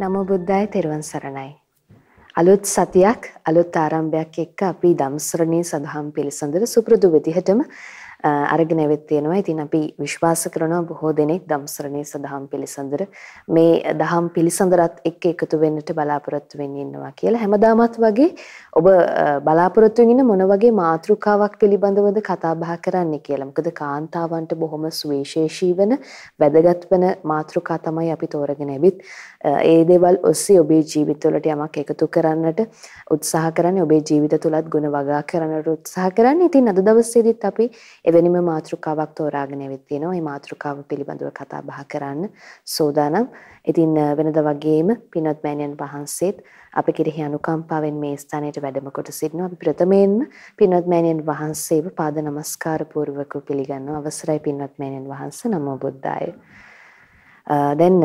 නමෝ බුද්දාය තෙරුවන් සරණයි. අලුත් සතියක් අලුත් ආරම්භයක් එක්ක අපි ධම්සරණී සදහම් පිළිසඳර සුපුරුදු විදිහටම අරගෙන ඇවිත් තියෙනවා. ඉතින් අපි විශ්වාස කරනවා බොහෝ දෙනෙක් ධම්සරණී සදහම් පිළිසඳර මේ දහම් පිළිසඳරත් එක්ක එකතු වෙන්නට බලාපොරොත්තු වෙන්නේ ඉන්නවා කියලා. හැමදාමත් වගේ ඔබ බලාපොරොත්තු වෙන මොන වගේ මාතෘකාවක් පිළිබඳවද කතා බහ කරන්නේ කියලා. මොකද කාන්තාවන්ට බොහොම සුවිශේෂී වෙන වැදගත් වෙන මාතෘකා තමයි අපි තෝරගෙන ඇවිත් ඒ දේවල් ඔස්සේ ඔබේ ජීවිතවලට යමක් එකතු කරන්නට උත්සාහ කරන්නේ ඔබේ ජීවිත තුලත් ගුණ වගා කරන්නට උත්සාහ කරන්නේ. ඉතින් අද දවසේදීත් අපි එවැනිම මාතෘකාවක් තෝරාගෙන ඇවිත් තියෙනවා. මේ මාතෘකාව පිළිබඳව කතා බහ කරන්න සෝදානම්. ඉතින් වෙනද වගේම පින්වත් මෑණියන් වහන්සේත් අප කෙරෙහි අනුකම්පාවෙන් මේ ස්ථානයට වැඩම කොට සිටිනවා. අපි ප්‍රථමයෙන්ම පින්වත් මෑණියන් වහන්සේව පාද නමස්කාර පූර්වකව පිළිගන්නවා. අවසරයි පින්වත් මෑණියන් වහන්සේ නමෝ බුද්දාය. දැන්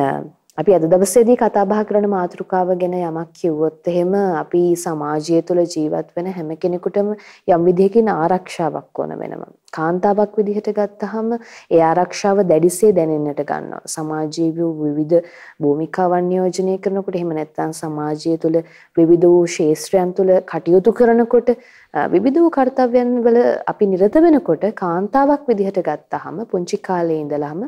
අපි අද දවසේදී කතා බහ කරන මාතෘකාව ගැන යමක් කිව්වොත් එහෙම අපි සමාජය තුළ ජීවත් වෙන හැම කෙනෙකුටම යම් විදිහකින් ආරක්ෂාවක් ඕන වෙනවා. කාන්තාවක් විදිහට ගත්තහම ඒ ආරක්ෂාව දැඩිසේ දැනෙන්නට ගන්නවා. සමාජීය වූ විවිධ භූමිකාවන් නියෝජනය කරනකොට එහෙම නැත්නම් සමාජය තුළ විවිධ වූ ශාස්ත්‍රයන් තුළ කටයුතු කරනකොට විවිධ වූ කාර්යයන් වල අපි නිරත වෙනකොට කාන්තාවක් විදිහට ගත්තහම පුංචි කාලේ ඉඳලම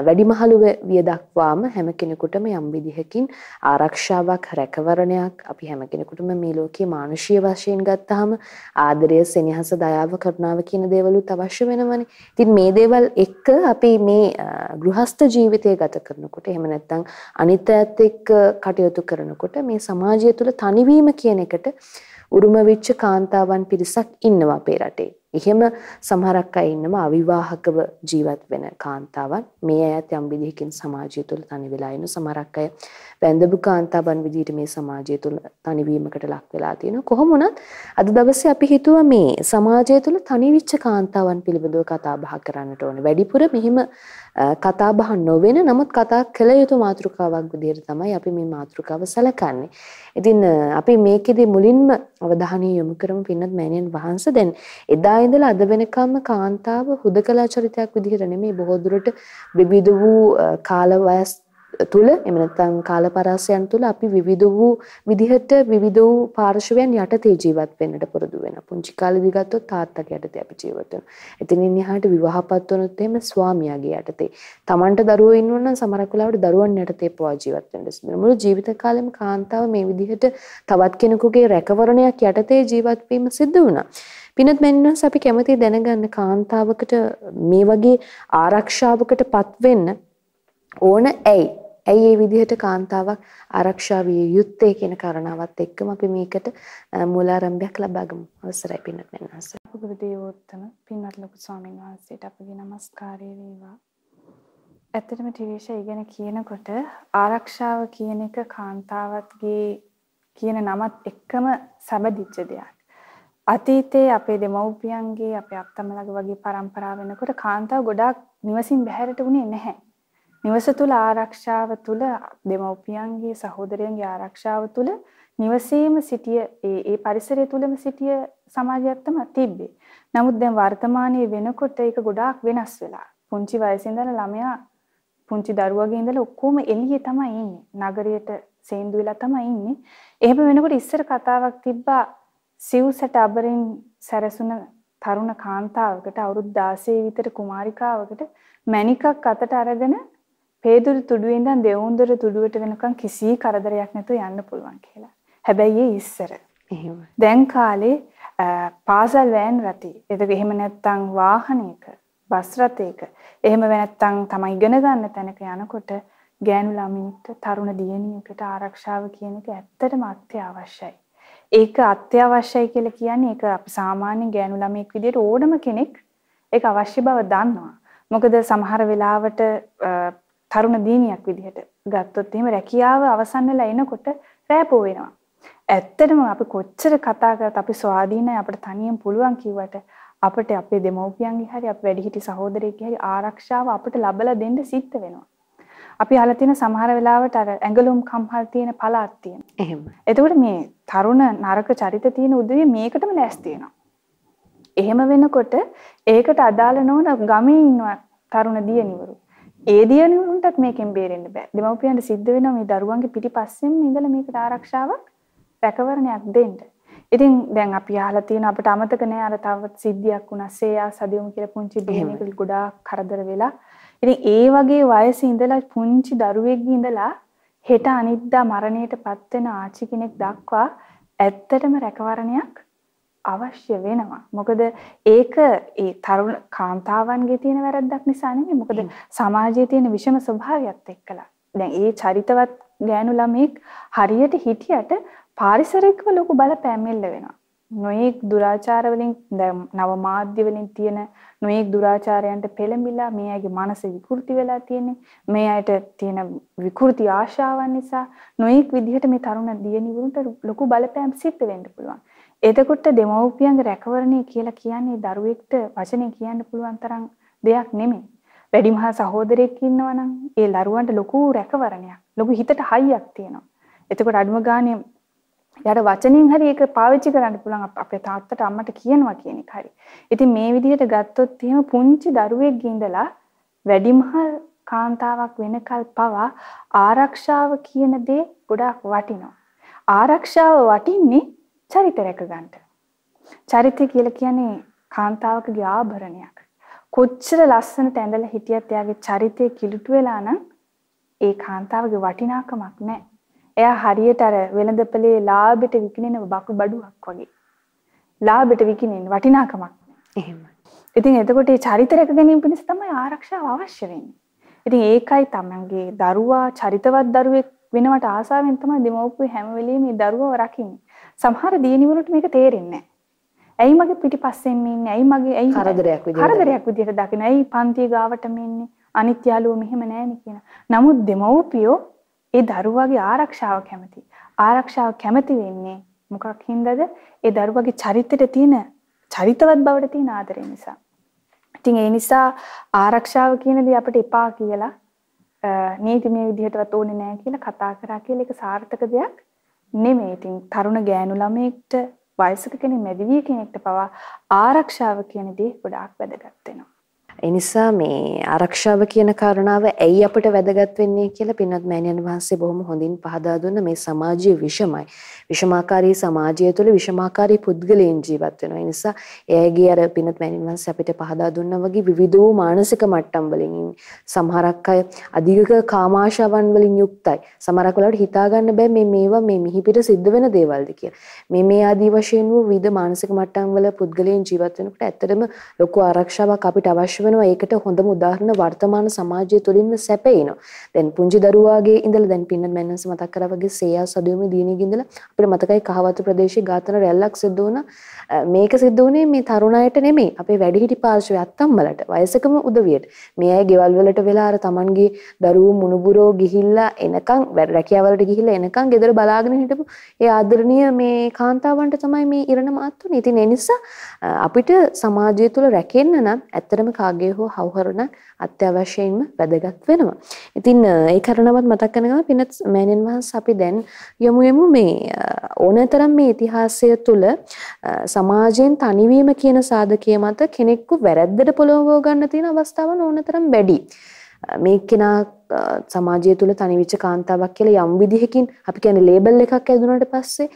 වැඩිමහලු විය දක්වාම හැම කෙනෙකුටම යම් විදිහකින් ආරක්ෂාවක් රැකවරණයක් අපි හැම කෙනෙකුටම මේ ලෝකයේ මානුෂීය වශයෙන් ගත්තහම ආදරය සෙනෙහස දයාව කරුණාව කියන දේවලුත් අවශ්‍ය වෙනවනේ. ඉතින් මේ දේවල් එක්ක අපි මේ ගෘහස්ත ජීවිතය ගත කරනකොට එහෙම නැත්නම් අනිත් අයත් එක්ක කටයුතු කරනකොට මේ සමාජය තුළ තනිවීම කියන එකට උරුම වෙච්ච කාන්තාවන් පිරිසක් ඉන්නවා අපේ රටේ. එහෙම සමහරක් අය ඉන්නවා අවිවාහකව ජීවත් වෙන කාන්තාවන්. මේ අයත් යම් විදිහකින් සමාජය තුළ තනි වෙලා ඉන්න සමහරක් අය වැඳපු කාන්තාවන් විදිහට මේ සමාජය තුළ තනිවීමකට ලක් වෙලා තියෙනවා. කොහොම වුණත් අද දවසේ අපි හිතුවා මේ සමාජය තුළ තනිවිච්ච කාන්තාවන් පිළිබඳව කතා බහ කරන්නට ඕනේ. වැඩිපුර මෙහිම කතා බහ නොවන නමුත් කතා කළ යුතු මාතෘකාවක් විදිහට තමයි අපි මේ මාතෘකාව සැලකන්නේ. ඉතින් අපි මේකෙදි මුලින්ම අවධානය යොමු කරමු පින්නත් මෑණියන් වහන්සේ දැන් එදා ඉඳලා අද වෙනකම්ම කාන්තාව හුදකලා චරිතයක් විදිහට නෙමෙයි බොහෝ දුරට විවිධ වූ කාල වයස් තුල එහෙම නැත්නම් කාලපරාසයන් තුල අපි විවිධ වූ විදිහට විවිධ වූ පාර්ශවයන් යටතේ ජීවත් වෙන්නට පුරුදු වෙනවා. පුංචි කාලේදී ගත්තොත් තාත්තගේ යටතේ අපි ජීවත් වෙනවා. එතනින් එහාට විවාහපත් වුණොත් එහෙම ස්වාමියාගේ යටතේ. Tamanට දරුවෝ ඉන්නවනම් නම් සමහරක් වෙලාවට දරුවන් යටතේ පවා ජීවත් වෙන්න සිදු වෙනවා. මුළු ජීවිත කාලෙම කාන්තාව මේ විදිහට තවත් කෙනෙකුගේ රැකවරණයක් යටතේ ජීවත් වීම සිදු වුණා. පිනත් මැන්නස් අපි කැමති දැනගන්න කාන්තාවකට මේ වගේ ආරක්ෂාවකට පත්වෙන්න ඕන ඇයි ඇයි මේ විදිහට කාන්තාවක් ආරක්ෂා විය යුත්තේ කියන කාරණාවත් එක්කම අපි මේකට මූලාරම්භයක් ලබාගමු. අවසරයි පින්වත් මනස. පුදුරු දේවෝත්තම පින්වත් ලොකු ස්වාමීන් වහන්සේට අපගේ নমස්කාරය වේවා. ඇත්තටම ත්‍රිවිෂය ඉගෙන කියනකොට ආරක්ෂාව කියන එක කාන්තාවත්ගේ කියන නමත් එක්කම සැබදිච්ච දෙයක්. අතීතයේ අපේ දෙමව්පියන්ගේ අපේ අත්තමලගේ වගේ પરම්පරාව වෙනකොට කාන්තාව ගොඩාක් නිවසින් බැහැරට වුණේ නැහැ. නිවස තුල ආරක්ෂාව තුල දෙමව්පියන්ගේ සහෝදරයන්ගේ ආරක්ෂාව තුල නිවසේම සිටිය ඒ ඒ පරිසරය තුලම සිටිය සමාජයක් තමයි තිබ්බේ. නමුත් දැන් වර්තමානයේ වෙනකොට ඒක ගොඩාක් වෙනස් වෙලා. පුංචි වයසේ ඉඳලා ළමයා පුංචි දරුවගේ ඉඳලා ඔක්කොම එළියේ තමයි ඉන්නේ. නගරයට සේන්දු වෙලා තමයි ඉන්නේ. එහෙම වෙනකොට ඉස්සර කතාවක් තිබ්බා සිව්සට අබරින් සැරසුන තරුණ කාන්තාවකට අවුරුදු 16 විතර කුමාරිකාවකට මණිකක් අතට අරගෙන පේදුරු තුඩුවේ ඉඳන් දෙවුන්දර තුඩුවට වෙනකන් කිසි කරදරයක් නැතුව යන්න පුළුවන් කියලා. හැබැයි ඒ ඉස්සර. එහෙම. දැන් කාලේ පාසල් වෑන් රටේ. ඒක එහෙම නැත්තම් වාහනයක, බස් රථයක, එහෙම නැත්තම් තමයි ඉගෙන ගන්න තැනක යනකොට ගෑනු ළමයින්ට තරුණ දියණියකට ආරක්ෂාව කියන එක ඇත්තටම අත්‍යවශ්‍යයි. ඒක අත්‍යවශ්‍යයි කියලා කියන්නේ ඒක අපි සාමාන්‍ය ගෑනු ළමයෙක් විදිහට ඕනම කෙනෙක් ඒක අවශ්‍ය බව දන්නවා. මොකද සමහර වෙලාවට තරුණ දිනියක් විදිහට ගත්තොත් එහෙම රැකියාව අවසන් වෙලා එනකොට රෑපෝ වෙනවා. ඇත්තටම අපි කොච්චර කතා කරත් අපි ස්වාධීනයි අපිට තනියෙන් පුළුවන් කිව්වට අපිට අපේ දෙමව්පියන්ගේ හරි අපේ වැඩිහිටි සහෝදරයෙක්ගේ හරි ආරක්ෂාව අපිට ලබලා දෙන්න සිද්ධ වෙනවා. අපි අහලා තියෙන සමහර වෙලාවට අර ඇඟලුම් කම්හල් තියෙන පළාත් තියෙන. එහෙම. එතකොට මේ තරුණ නරක චරිත තියෙන උදවිය මේකටම ලෑස්ති වෙනවා. එහෙම වෙනකොට ඒකට අදාළ නොවන ගමේ ඉන්න තරුණ දියණිවරු ඒ දියණිවරුන්ටත් මේකෙන් බේරෙන්න බෑ. දෙමව්පියන්ට සිද්ධ වෙනවා මේ දරුවන්ගේ පිටිපස්සෙන් ඉඳලා මේකට ආරක්ෂාවක් රැකවරණයක් දෙන්න. ඉතින් දැන් අපි අහලා තියෙන අපිට අමතක නෑ අර තවත් සිද්ධියක් වුණා සේයා සදියුම් කියලා පුංචි දියණියකට ගොඩාක් කරදර වෙලා. ඉතින් ඒ වගේ වයසේ ඉඳලා පුංචි දරුවෙක්ගේ ඉඳලා හෙට අනිද්දා මරණයටපත් වෙන ආච්චි කෙනෙක් දක්වා ඇත්තටම රැකවරණයක් අවශ්‍ය වෙනවා. මොකද ඒක ඒ තරුණ කාන්තාවන්ගේ තියෙන වැරද්දක් නිසා නෙමෙයි. මොකද සමාජයේ තියෙන විෂම ස්වභාවයත් එක්කලා. දැන් ඒ චරිතවත් ගෑනු ළමෙක් හරියට හිටියට පාරිසරිකව ලොකු බලපෑම් එල්ල වෙනවා. නොයෙක් දුරාචාර වලින් නව මාධ්‍ය වලින් තියෙන නොයෙක් දුරාචාරයන්ට පෙළඹිලා මේ අයගේ මනස විකෘති වෙලා තියෙන්නේ මේ අයට තියෙන විකෘති ආශාවන් නිසා නොයෙක් විදිහට මේ තරුණ දියණිවරුන්ට ලොකු බලපෑම් සිද්ධ වෙන්න පුළුවන්. එතකොට දෙමව්පියන්ගේ රැකවරණය කියලා කියන්නේ දරුවෙක්ට වචනේ කියන්න පුළුවන් තරම් දෙයක් නෙමෙයි. වැඩිමහල් සහෝදරයෙක් ඉන්නවා නම් ඒ දරුවන්ට ලොකු රැකවරණයක්, ලොකු හිතට හයියක් තියෙනවා. එතකොට අඩුම ගානේ යාට වචනින් හරි ඒක පාවිච්චි කරන්න පුළුවන් අපේ තාත්තට අම්මට කියනවා කියන එක හරි. ඉතින් මේ විදිහට ගත්තොත් එහෙම පුංචි දරුවෙක් ඉඳලා වැඩිමහල් කාන්තාවක් වෙනකල් පවා ආරක්ෂාව කියන දේ ගොඩාක් වටිනවා. ආරක්ෂාව වටින්නේ චරිත රැක ගන්නට. චරිතය කියලා කියන්නේ කාන්තාවකගේ ආභරණයක්. කොච්චර ලස්සනට ඇඳලා හිටියත් එයාගේ චරිතය කිලුටු වෙලා නම් ඒ කාන්තාවගේ වටිනාකමක් නැහැ. එයා හරියට අර වෙළඳපළේ ලාභෙට විකිනෙන බකු බඩුවක් වගේ. ලාභෙට විකිනෙන වටිනාකමක් එහෙම. ඉතින් එතකොට මේ චරිත රැක ගැනීම පිණිස තමයි ආරක්ෂාව අවශ්‍ය වෙන්නේ. ඉතින් ඒකයි තමන්ගේ දරුවා චරිතවත් දරුවෙක් වෙනවට ආසාවෙන් තමයි දෙමව්පියෝ හැම වෙලෙම මේ දරුවව රකින්නේ. සමහර දියණිවරුන්ට මේක තේරෙන්නේ ඇයි මගේ පිටිපස්සෙන් ඉන්නේ? ඇයි මගේ ඇයි කරදරයක් විදියට කරදරයක් විදියට දකින. ඇයි පන්තිය ගාවටම ඉන්නේ? අනිත් යාළුවෝ මෙහෙම නැහෙනි කියන. නමුත් දෙමව්පියෝ ඒ දරුවාගේ ආරක්ෂාව කැමති. ආරක්ෂාව කැමති වෙන්නේ මොකක් හින්දාද? ඒ දරුවාගේ චරිතෙට තියෙන චරිතවත් බවට තියෙන ආදරය නිසා. ඉතින් ඒ නිසා ආරක්ෂාව කියන දේ අපිට එපා කියලා නීතිමය විදිහටවත් ඕනේ නැහැ කියලා කතා කරා කියලා ඒක සාර්ථක දෙයක් නෙමෙයි. ඉතින් තරුණ ගෑනු ළමයෙක්ට වයසක කෙනෙක් මැදිවිය කෙනෙක්ට පවා ආරක්ෂාව කියන දේ ගොඩාක් වැදගත් වෙනවා. ඒ නිසා මේ ආරක්ෂාව කියන කාරණාව ඇයි අපිට වැදගත් වෙන්නේ කියලා පින්වත් මෑණියන් වහන්සේ බොහොම හොඳින් පහදා දුන්න මේ සමාජීය විෂමයි. විෂමාකාරී සමාජය තුළ විෂමාකාරී පුද්ගලයන් ජීවත් වෙනවා. ඒ නිසා එයාගේ අර පින්වත් මෑණියන් වහන්සේ අපිට පහදා දුන්නා වගේ විවිධ වූ මානසික මට්ටම් වලින් සමහරක් අය අධික කාමාශාවන් වලින් යුක්තයි. සමහරක් වෙලාවට හිතා ගන්න බෑ මේ මේවා මේ මිහිපිට සිද්ධ වෙන දේවල්ද කියලා. මේ මේ ආදී වශයෙන් වූ විවිධ මානසික මට්ටම් වල පුද්ගලයන් ජීවත් වෙනකොට ඇත්තටම ලොකු ආරක්ෂාවක් අපිට අවශ්‍ය වෙනවා. ඒකට හොඳම උදාහරණ වර්තමාන සමාජය තුළින්ම සැපේනවා. දැන් පුංචි දරුවාගේ ඉඳලා දැන් පින්නත් මැන්නස් මතක් කරා වගේ සේයා සදියුමේ දිනේගේ ඉඳලා අපිට මතකයි කහවතු ප්‍රදේශයේ ඝාතන රැල්ලක් සිද්ධ වුණා. මේක සිද්ධ වුණේ මේ තරුණයට නෙමෙයි. අපේ වැඩිහිටි පාර්ශවයේ අත්තම්මලට වයසකම උදවියට. මේ අය ගෙවල් වලට වෙලා අර Tamanගේ දරුවෝ මුණුබුරෝ ගිහිල්ලා එනකන් රැකියාවලට ගිහිල්ලා එනකන් ගෙදර බලාගෙන හිටපු ඒ ආදරණීය මේ කාන්තාවන්ට තමයි මේ ඉරණ මාත් උනේ. ඉතින් ඒ නිසා අපිට සමාජය තුළ රැකෙන්න නම් ඇත්තටම කාගේ හෝ හවුහරණක් අත්‍යවශ්‍යයෙන්ම වැදගත් වෙනවා. ඉතින් ඒ කරනවත් මතක් කරනවා පිනත් මෑණියන් වහන්සේ අපි දැන් යමු යමු මේ ඕනතරම් මේ ඉතිහාසය තුළ සමාජයෙන් තනිවීම කියන සාධකය මත කෙනෙක්ව වැරැද්දට පොළඹව ගන්න තියෙන අවස්ථාවන් ඕනතරම් වැඩි. මේ කෙනා සමාජය තුළ තනිවිච්ච කාන්තාවක් කියලා යම් විදිහකින් අපි කියන්නේ ලේබල් එකක් ඇදුනට පස්සේ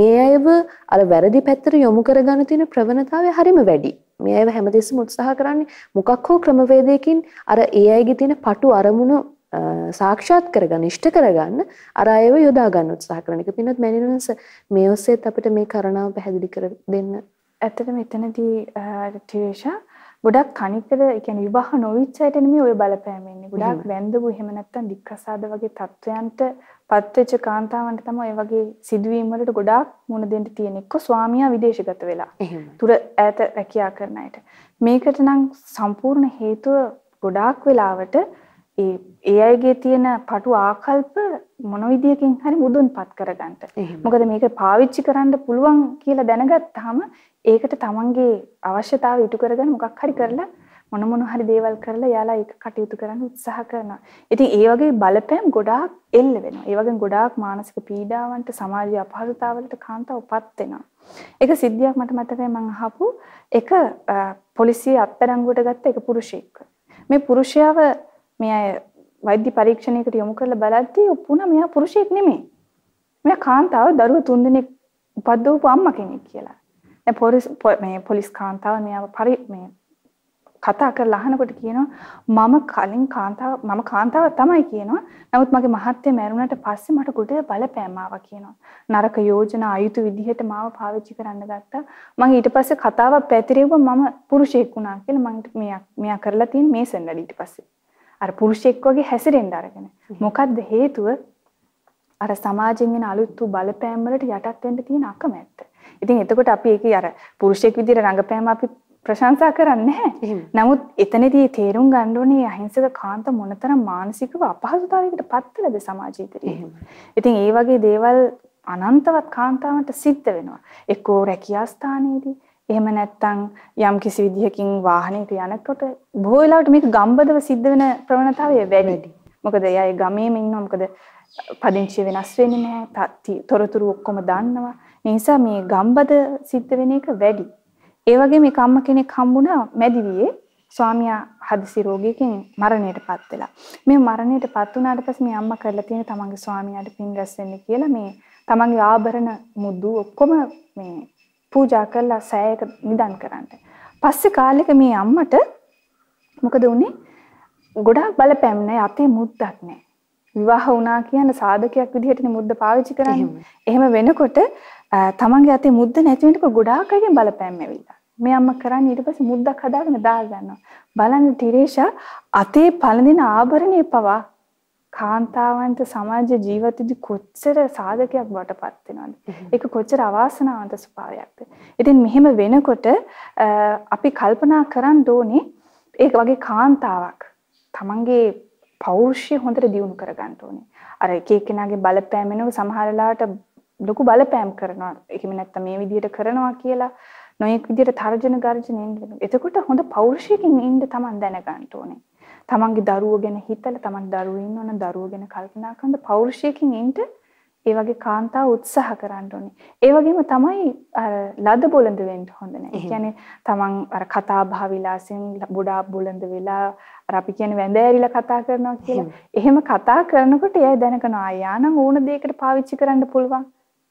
මේ අයව අර වැරදි පැත්තට යොමු කරගන්න තියෙන ප්‍රවණතාවය හරිම වැඩි. මේ අයව හැමතිස්සෙම උත්සාහ කරන්නේ මොකක් හෝ ක්‍රමවේදයකින් අර ඒ අයගේ තියෙන පටු අරමුණු සාක්ෂාත් කරගන්න ඉෂ්ට කරගන්න අර අයව යොදා ගන්න උත්සාහ කරන එක පින්නත් මැනිනන්ස මේ ඔස්සේත් අපිට මේ කරණාව පැහැදිලි කර දෙන්න. ඇත්තටම එතනදී ටිරේෂා ගොඩක් කණිතර ඒ කියන්නේ විවාහ නොවිච්ච අයට නෙමෙයි ඔය බලපෑම එන්නේ. ගොඩාක් වැන්දගු එහෙම නැත්නම් දික්කසාද වගේ තත්වයන්ට පත්වෙච්ච කාන්තාවන්ට තමයි ඔය වගේ සිදුවීම් වලට ගොඩාක් මුහුණ දෙන්න තියෙන්නේ. එක්ක ස්වාමියා විදේශගත වෙලා. තුර ඈත රැකියා කරන අයට. මේකට නම් සම්පූර්ණ හේතුව ගොඩාක් වෙලාවට ඒ ඒ අයගේ තියෙන පටු ආකල්ප මොන විදියකින් හරි මුදුන්පත් කරගන්න. මොකද මේක පාවිච්චි කරන්න පුළුවන් කියලා දැනගත්තාම ඒකට තමන්ගේ අවශ්‍යතාවය ඉටු කරගෙන මොකක් හරි කරලා මොන මොන හරි දේවල් කරලා යාලා ඒක කටයුතු කරන්න උත්සාහ කරනවා. ඉතින් ඒ වගේ බලපෑම් ගොඩාක් එල්ල වෙනවා. ඒ වගේ ගොඩාක් මානසික පීඩාවන්ට සමාජීය අපහසුතාවලට කාන්තාවපත් වෙනවා. ඒක සිද්ධියක් මට මතකයි මම අහපු එක පොලිසිය අත්අඩංගුවට ගත්ත එක පුරුෂයෙක්. මේ පුරුෂයාව මේ අය වෛද්‍ය පරීක්ෂණයකට යොමු කරලා බලද්දී ඔප්පුණා මෙයා පුරුෂයෙක් නෙමෙයි. මෙයා කාන්තාව දරුවෝ තුන්දෙනෙක් උපද්දවපු අම්මා කෙනෙක් කියලා. දැන් පොලිස් මේ පොලිස් කාන්තාව මෙයාව පරි මේ කතා කරලා අහනකොට කියනවා මම කලින් කාන්තාව මම කාන්තාවක් තමයි කියනවා. නමුත් මගේ මහත්තයා මැරුණට පස්සේ මට ගොඩේ බලපෑම ආවා කියනවා. නරක යෝජනා අයුතු විදිහට මාව පාවිච්චි කරන්න ගත්තා. මම ඊට පස්සේ කතාවක් පැතිරෙව්වා මම පුරුෂයෙක් වුණා කියලා මම මෙයා මෙයා කරලා තියෙන මේ සෙන්ඩඩ ඊට පස්සේ. අර පුරුෂයෙක් වගේ හැසිරෙන්න අරගෙන. මොකද්ද හේතුව? අර සමාජයෙන් එන අලුත් වූ බලපෑම් වලට යටත් වෙන්න තියෙන අකමැත්ත. ඉතින් එතකොට අපි ඒකේ අර පුරුෂයෙක් විදිහට රඟපෑම අපි ප්‍රශංසා කරන්නේ. නමුත් එතනදී තේරුම් ගන්න ඕනේ අහිංසක කාන්ත මොනතරම් මානසිකව අපහසුතාවයකට පත් වෙලද සමාජය ඉදිරියේ. ඉතින් ඒ වගේ දේවල් අනන්තවත් කාන්තාවන්ට සිද්ධ වෙනවා. එක්කෝ රැකියා ස්ථානයේදී එහෙම නැත්නම් යම් කිසි විදිහකින් වාහනයක යනකොට බොහෝ වෙලාවට මේක ගම්බදව සිද්ධ වෙන ප්‍රවණතාවය වැඩි. මොකද එයා ගමේම ඉන්නවා. මොකද පදිංචිය වෙනස් වෙන්නේ නැහැ. තොරතුරු ඔක්කොම දන්නවා. ඒ නිසා මේ ගම්බද සිද්ධ වෙන එක වැඩි. ඒ වගේ මේ කම්ම කෙනෙක් හම්බුණා මැදිවියේ ස්වාමියා හදිසි රෝගයකින් මරණයටපත් වෙලා. මේ මරණයටපත් වුණාට පස්සේ මේ අම්මා කරලා තියෙන තමන්ගේ ස්වාමියාට පින් රැස් වෙන්න කියලා මේ තමන්ගේ ආභරණ මුදු ඔක්කොම මේ පූජා කරලා සෑයක නිදන් කරන්න. පස්සේ කාලෙක මේ අම්මට මොකද වුනේ? ගොඩාක් බලපෑම් නැහැ අතේ මුද්දක් නැහැ. විවාහ වුණා කියන සාධකයක් විදිහටනේ මුද්ද පාවිච්චි කරන්නේ. එහෙම වෙනකොට තමන්ගේ අතේ මුද්ද නැති වෙනකොට ගොඩාක් අයගෙන් බලපෑම් ඇවිල්ලා. මේ අම්මා කරන්නේ ඊට පස්සේ මුද්දක් හදාගෙන දා ගන්නවා. බලන්න ටිරේෂා අතේ පළඳින ආභරණේ පවා කාන්තාවන්ට සමාජ ජීවිතෙදි කොච්චර සාධකයක් වටපත් වෙනවද? ඒක කොච්චර අවාසනාවන්ත ස්වභාවයක්ද? ඉතින් මෙහෙම වෙනකොට අපි කල්පනා කරන්න ඕනේ ඒක වගේ කාන්තාවක් තමන්ගේ පෞරුෂය හොඳට දියුණු කරගන්න ඕනේ. අර එක එක්කෙනාගේ බලපෑම වෙනව සමහර වෙලාවට ලොකු බලපෑම් කරනවා. ඒකෙම නැත්තම් මේ විදිහට කරනවා කියලා නොයෙක් විදිහට තර්ජන ගර්ජන එන්න. එතකොට හොඳ පෞරුෂයකින් ඉන්න තමන් දැනගන්න ඕනේ. තමන්ගේ දරුවෝ ගැන හිතලා තමන් දරුවෝ ඉන්නවනම් දරුවෝ ගැන කල්පනා කරන පෞරුෂයකින් ඉන්න ඒ වගේ කාන්තාව උත්සාහ කරන්න ඕනේ. ඒ වගේම තමයි අර ලද බොළඳ වෙන්න හොඳ නැහැ. ඒ කියන්නේ තමන් අර කතා භා විලාසෙන් බොඩා බොළඳ වෙලා අර අපි කියන්නේ වැඳෑරිලා කතා කරනවා කියලා. එහෙම කතා කරනකොට එයා දැනගනවා ආයානම් ඕන දෙයකට පාවිච්චි කරන්න පුළුවන්.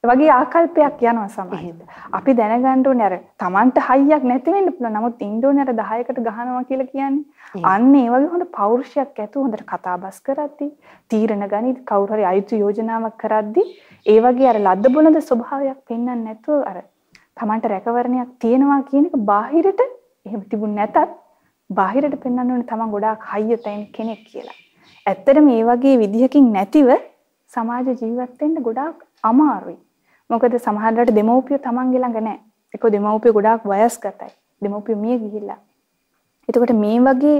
වගේ ආකල්පයක් යනවා සමහරවිට. අපි දැනගන්න ඕනේ අර Tamanට හයියක් නැති වෙන්න පුළුවන්. නමුත් අර 10කට ගහනවා කියලා කියන්නේ. අන්න ඒ වගේ හොඳ පෞරුෂයක් ඇතුව හොඳට කතාබස් කරද්දී, තීරණ ගනිද්දී, කවුරු හරි අයුතු යෝජනාවක් කරද්දී, ඒ වගේ අර ලද්ද බොළඳ ස්වභාවයක් පෙන්වන්න නැතුව අර Tamanට රැකවරණයක් තියෙනවා කියන එක බාහිරට එහෙම තිබුණ නැතත් බාහිරට පෙන්වන්න ඕනේ Taman ගොඩාක් හයිය තැන් කෙනෙක් කියලා. ඇත්තටම මේ වගේ විදිහකින් නැතිව සමාජ ජීවත් වෙන්න ගොඩාක් අමාරුයි. මොකද සමහරවිට දෙමව්පියෝ තමන්ගේ ළඟ නැහැ. ඒක දෙමව්පියෝ ගොඩාක් වයස්ගතයි. දෙමව්පියෝ මිය ගිහිල්ලා. එතකොට මේ වගේ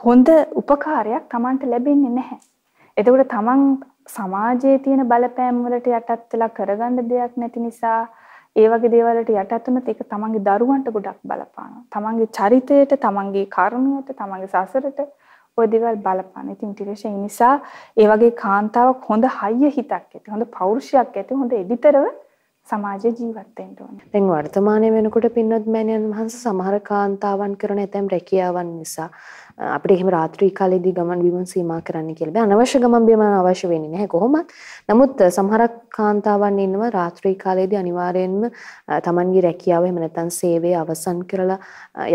හොඳ උපකාරයක් තමන්ට ලැබෙන්නේ නැහැ. එතකොට තමන් සමාජයේ තියෙන බලපෑම් වලට යටත් වෙලා කරගන්න දෙයක් නැති නිසා ඒ වගේ දේවල් වලට යටත් වුණොත් ඒක තමන්ගේ දරුවන්ට ගොඩක් බලපානවා. තමන්ගේ චරිතයට, තමන්ගේ කර්මයට, තමන්ගේ සසරට ওই දේවල් බලපාන. ඉතින් ටිකෂ ඒ නිසා ඒ වගේ කාන්තාවක් හොඳ හයිය හිතක් ඇති, හොඳ පෞරුෂයක් ඇති, හොඳ එඩිතරව සමාජ ජීවත් වෙන්න ඕනේ. දැන් වර්තමානයේ වෙනකොට පින්වත් මෑණියන් වහන්සේ සමහර කාන්තාවන් කරන ඇතැම් රැකියාවන් නිසා අපිට එහෙම රාත්‍රී කාලේදී ගමන් බිමන් සීමා කරන්න කියලා බෑ. අනවශ්‍ය ගමන් බිමන් අවශ්‍ය වෙන්නේ නැහැ කොහොමත්. නමුත් සමහරක් කාන්තාවන් ඉන්නවා රාත්‍රී කාලේදී අනිවාර්යයෙන්ම Tamanගේ රැකියාව එහෙම නැත්නම් සේවය අවසන් කරලා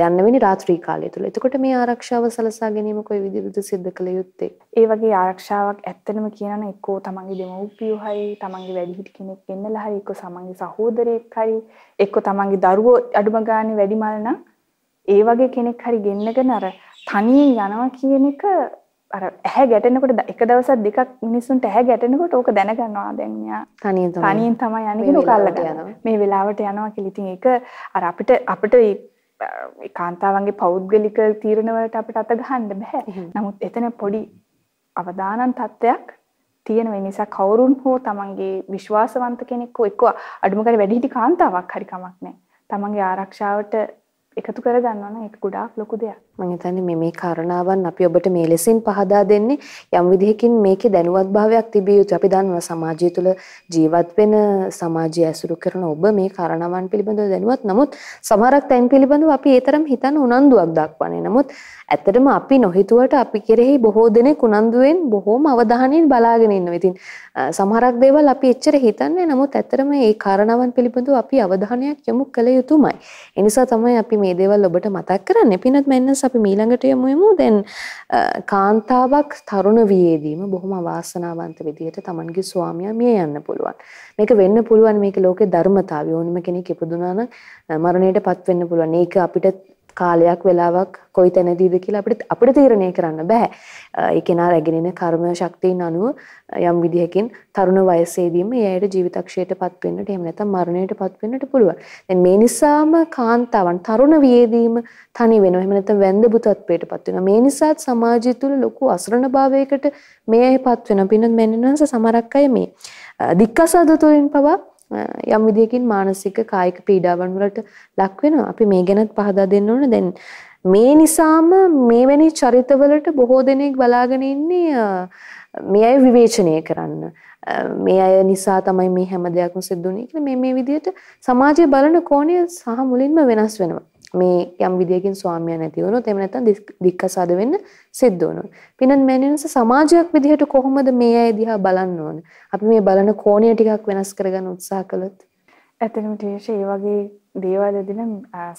යන්න වෙන්නේ රාත්‍රී කාලය තුල. එතකොට මේ ආරක්ෂාව සලසා ගැනීම කොයි විදිහටද සිද්ධ කළ යුත්තේ? ඒ වගේ ආරක්ෂාවක් ඇත්තටම කියනනම් එක්කෝ Tamanගේ දෙමව්පියෝ හරි Tamanගේ වැඩිහිටි කෙනෙක් වෙන්නලා හරි එක්කෝ Tamanගේ සහෝදරයෙක් හරි එක්කෝ Tamanගේ දරුවෝ අඩුම ගානේ වැඩිමල් නම් ඒ වගේ කෙනෙක් හරි ගෙන්නගෙන අර තනියෙන් යනවා කියන එක අර ඇහැ ගැටෙනකොට එක දවසක් දෙකක් මිනිස්සුන්ට ඇහැ ගැටෙනකොට ඕක දැනගන්නවා දැන් මෙයා තනියෙන් තමයි තනියෙන් තමයි යන්නේ කියලා ඕක අල්ලගන්නවා මේ වෙලාවට යනවා කියලා ඉතින් ඒක අර අපිට අපිට ඒ කාන්තාවන්ගේ පෞද්ගලික තීරණ වලට අපිට අත ගහන්න බෑ. නමුත් එතන පොඩි අවදානම් තත්ත්වයක් තියෙන නිසා කවුරුන් හෝ තමන්ගේ විශ්වාසවන්ත කෙනෙක් හෝ එක්ක අඩුම කරේ වැඩිහිටි කාන්තාවක් හරි කමක් නැහැ තමන්ගේ ආරක්ෂාවට එකතු කරගන්නවා නම් ඒක ගොඩාක් ලොකු දෙයක් මම හිතන්නේ මේ මේ කාරණාවන් අපි ඔබට මේ ලෙසින් පහදා දෙන්නේ යම් විදිහකින් මේකේ දැනුවත් භාවයක් තිබිය යුතු. අපි දන්නවා සමාජය තුළ ජීවත් වෙන සමාජය ඇසුරු කරන ඔබ මේ කාරණාවන් පිළිබඳව දැනුවත්. නමුත් සමහරක් තැන් පිළිබඳව අපි ඒ තරම් හිතන උනන්දුවක් දක්වන්නේ. නමුත් ඇත්තටම අපි නොහිතුවට අපි කෙරෙහි බොහෝ දෙනෙක් උනන්දුවෙන් බොහෝම අවධානයෙන් බලාගෙන ඉන්නවා. ඉතින් සමහරක් දේවල් අපි එච්චර හිතන්නේ නමුත් ඇත්තටම මේ කාරණාවන් පිළිබඳව අපි අවධානයක් යොමු කළ යුතුමයි. ඒ නිසා තමයි අපි මේ දේවල් ඔබට මතක් කරන්නේ. පිනත් මැන්නස් අපි මීළඟට යමු යමු. දැන් කාන්තාවක් තරුණ වියේදීම බොහොම අවාසනාවන්ත විදිහට Tamanගේ ස්වාමියා මිය යන්න පුළුවන්. මේක වෙන්න පුළුවන් මේක ලෝකේ ධර්මතාවය. ඕනම කෙනෙක් ඉපදුනා නම් මරණයට පත් වෙන්න පුළුවන්. ඒක අපිට කාලයක් වෙලාවක් කොයි තැනදීද කියලා අපිට අපිට තීරණය කරන්න බෑ. ඒ කෙනා රැගෙන එන කර්ම ශක්තියින් අනුව යම් විදිහකින් තරුණ වයසේදීම ඒ අයට ජීවිතක්ෂයටපත් වෙන්නට එහෙම නැත්නම් මරණයටපත් වෙන්නට පුළුවන්. දැන් මේ නිසාම කාන්තාවන් තරුණ වියේදීම තනි වෙනවා. එහෙම නැත්නම් වැන්දබු තත්වයටපත් වෙනවා. මේ නිසාත් සමාජය තුළ ලොකු අසරණභාවයකට මේ අයපත් වෙනවා. පින්නත් මෙන්නනස සමහරක් අය මේ දික්කසාද තුළින් පවා යම් විදියකින් මානසික කායික පීඩාවන් වලට ලක් වෙනවා. අපි මේ ගැනත් පහදා දෙන්න ඕන. දැන් මේ නිසාම මේවැනි චරිතවලට බොහෝ දෙනෙක් බලාගෙන ඉන්නේ මේ අය විවේචනය කරන්න. මේ අය නිසා තමයි මේ හැම දෙයක්ම සිද්ධ වුනේ කියලා මේ මේ විදිහට සමාජය බලන කෝණය සහ මුලින්ම වෙනස් වෙනවා. මේ යම් විදියකින් ස්වාමියා නැති වුණොත් එහෙම නැත්නම් දික්කසාද වෙන්න සිද්ධ වුණොත්. පිනන් මෑනියන්ස සමාජයක් විදිහට කොහොමද මේ අය දිහා බලන්න ඕන? අපි මේ බලන කෝණය ටිකක් වෙනස් කරගන්න උත්සාහ කළොත්. ඇත්තටම ටීෂ ඒ වගේ දේවල් දින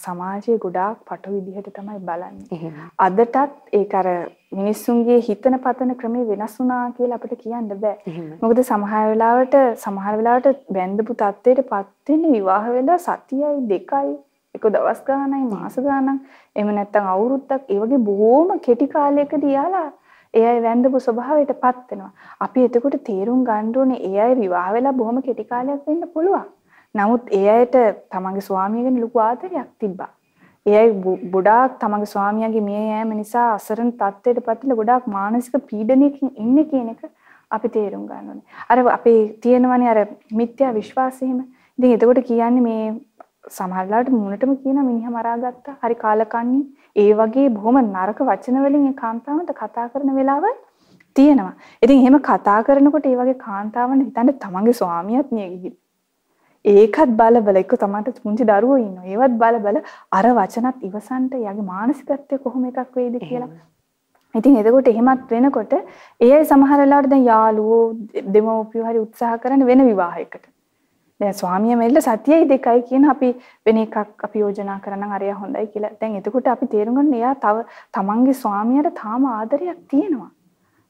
සමාජයේ ගොඩාක් පටු විදිහට තමයි බලන්නේ. අදටත් ඒක අර මිනිස්සුන්ගේ හිතන පතන ක්‍රමේ වෙනස් වුණා කියලා අපිට කියන්න බෑ. මොකද සමහර වෙලාවට සමහර වෙලාවට බැඳපු තත්ත්වයට පත් වෙන්න විවාහ වෙලා සතියයි දෙකයි එක දවස් ගානයි මාස ගානක් එහෙම නැත්නම් අවුරුද්දක් ඒ වගේ බොහොම කෙටි කාලයකදී යාලා ඒ අය වැන්දපු ස්වභාවයටපත් වෙනවා. අපි එතකොට තීරුම් ගන්න ඕනේ ඒ අය විවාහ වෙලා බොහොම කෙටි කාලයක් වෙන්න පුළුවන්. නමුත් ඒ අයට තමන්ගේ ස්වාමියා ගැන ලොකු ආදරයක් තිබ්බා. ඒ අය ගොඩාක් තමන්ගේ ස්වාමියාගේ මිය යෑම නිසා අසරණ තත්ත්වයටපත් වෙලා ගොඩාක් මානසික පීඩනයකින් ඉන්නේ කියන එක අපි තේරුම් ගන්න ඕනේ. අර අපේ තියෙනවනේ අර මිත්‍යා විශ්වාසය එහෙම. ඉතින් එතකොට කියන්නේ මේ සමහරලාට මුණටම කියන මිනිහා මරාගත්තා. හරි කාලකන්ණි. ඒ වගේ බොහොම නරක වචන වලින් ඒ කාන්තාවන්ට කතා කරන වෙලාවල් තියෙනවා. ඉතින් එහෙම කතා කරනකොට ඒ වගේ කාන්තාවන් හිතන්නේ තමන්ගේ ස්වාමියාත් මිය ගිහින්. ඒකත් බල බල එක්ක තමන්ට පුංචි දරුවෝ ඉන්නවා. ඒවත් බල බල අර වචනත් ඉවසන්ට යාගේ මානසිකත්වය කොහොම එකක් වෙයිද කියලා. ඉතින් එතකොට එහෙමත් වෙනකොට ඒ අය සමහර වෙලාවට දැන් යාළුවෝ දෙමව්පියෝ හරි උත්සාහ කරන වෙන විවාහයකට. දැන් ස්වාමියා මෙල්ල සතියයි දෙකයි කියන අපි වෙන එකක් අපි යෝජනා කරනම් අරයා හොඳයි කියලා. දැන් එතකොට අපි තේරුම් ගන්න එයා තව තමන්ගේ ස්වාමියාට තාම ආදරයක් තියෙනවා.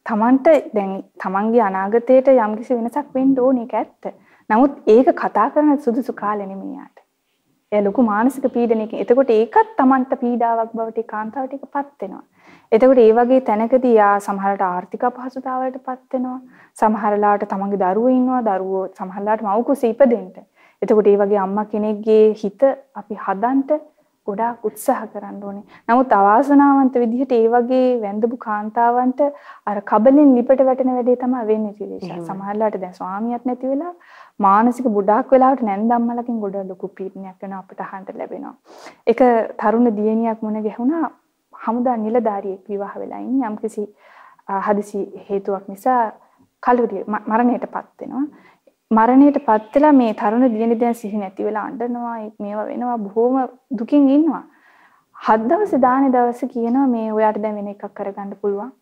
තමන්ට දැන් තමන්ගේ අනාගතයට යම්කිසි වෙනසක් වෙන්න ඕනේ ඒක ඇත්ත. නමුත් ඒක කතා කරන සුදුසු කාලෙ නෙමෙයි යාට. එයා ලොකු මානසික පීඩනයකින්. එතකොට ඒකත් තමන්ට පීඩාවක් බවට කාන්තාවට එකපත් වෙනවා. එතකොට ඒ වගේ තැනකදී යා සමහරට ආර්ථික අපහසුතාවයටපත් වෙනවා. සමහරලාට තමන්ගේ දරුවෝ ඉන්නවා. දරුවෝ සමහරලාට මව් කුසේ ඉපදෙන්න. එතකොට ඒ වගේ අම්මා කෙනෙක්ගේ හිත අපි හදන්න ගොඩාක් උත්සාහ කරන්න ඕනේ. නමුත් අවාසනාවන්ත විදිහට ඒ වගේ වැඳපු කාන්තාවන්ට අර කබලෙන් ලිපට වැටෙන වැඩේ තමයි වෙන්නේ තිලේෂා. සමහරලාට දැන් ස්වාමියාත් නැති වෙලා මානසික බුඩාක් වෙලාවට නැන්දම්මලකින් ගොඩ ලොකු පීඩනයක් වෙන අපිට අහන්න ලැබෙනවා. ඒක තරුණ දියණියක් මුණ ගැහුණා හමුදා නිලධාරියෙක් විවාහ වෙලා ඉන්නේ යම්කිසි හදිසි හේතුවක් නිසා කලුරිය මරණයටපත් වෙනවා. මරණයටපත් වෙලා මේ තරුණ දියණිය දැන් සිහි නැති වෙලා අඬනවා මේවා වෙනවා බොහොම දුකින් ඉන්නවා. හත් දවසේ දානේ දවසේ කියනවා මේ ඔයාට දැන් වෙන එකක් කරගන්න පුළුවන්.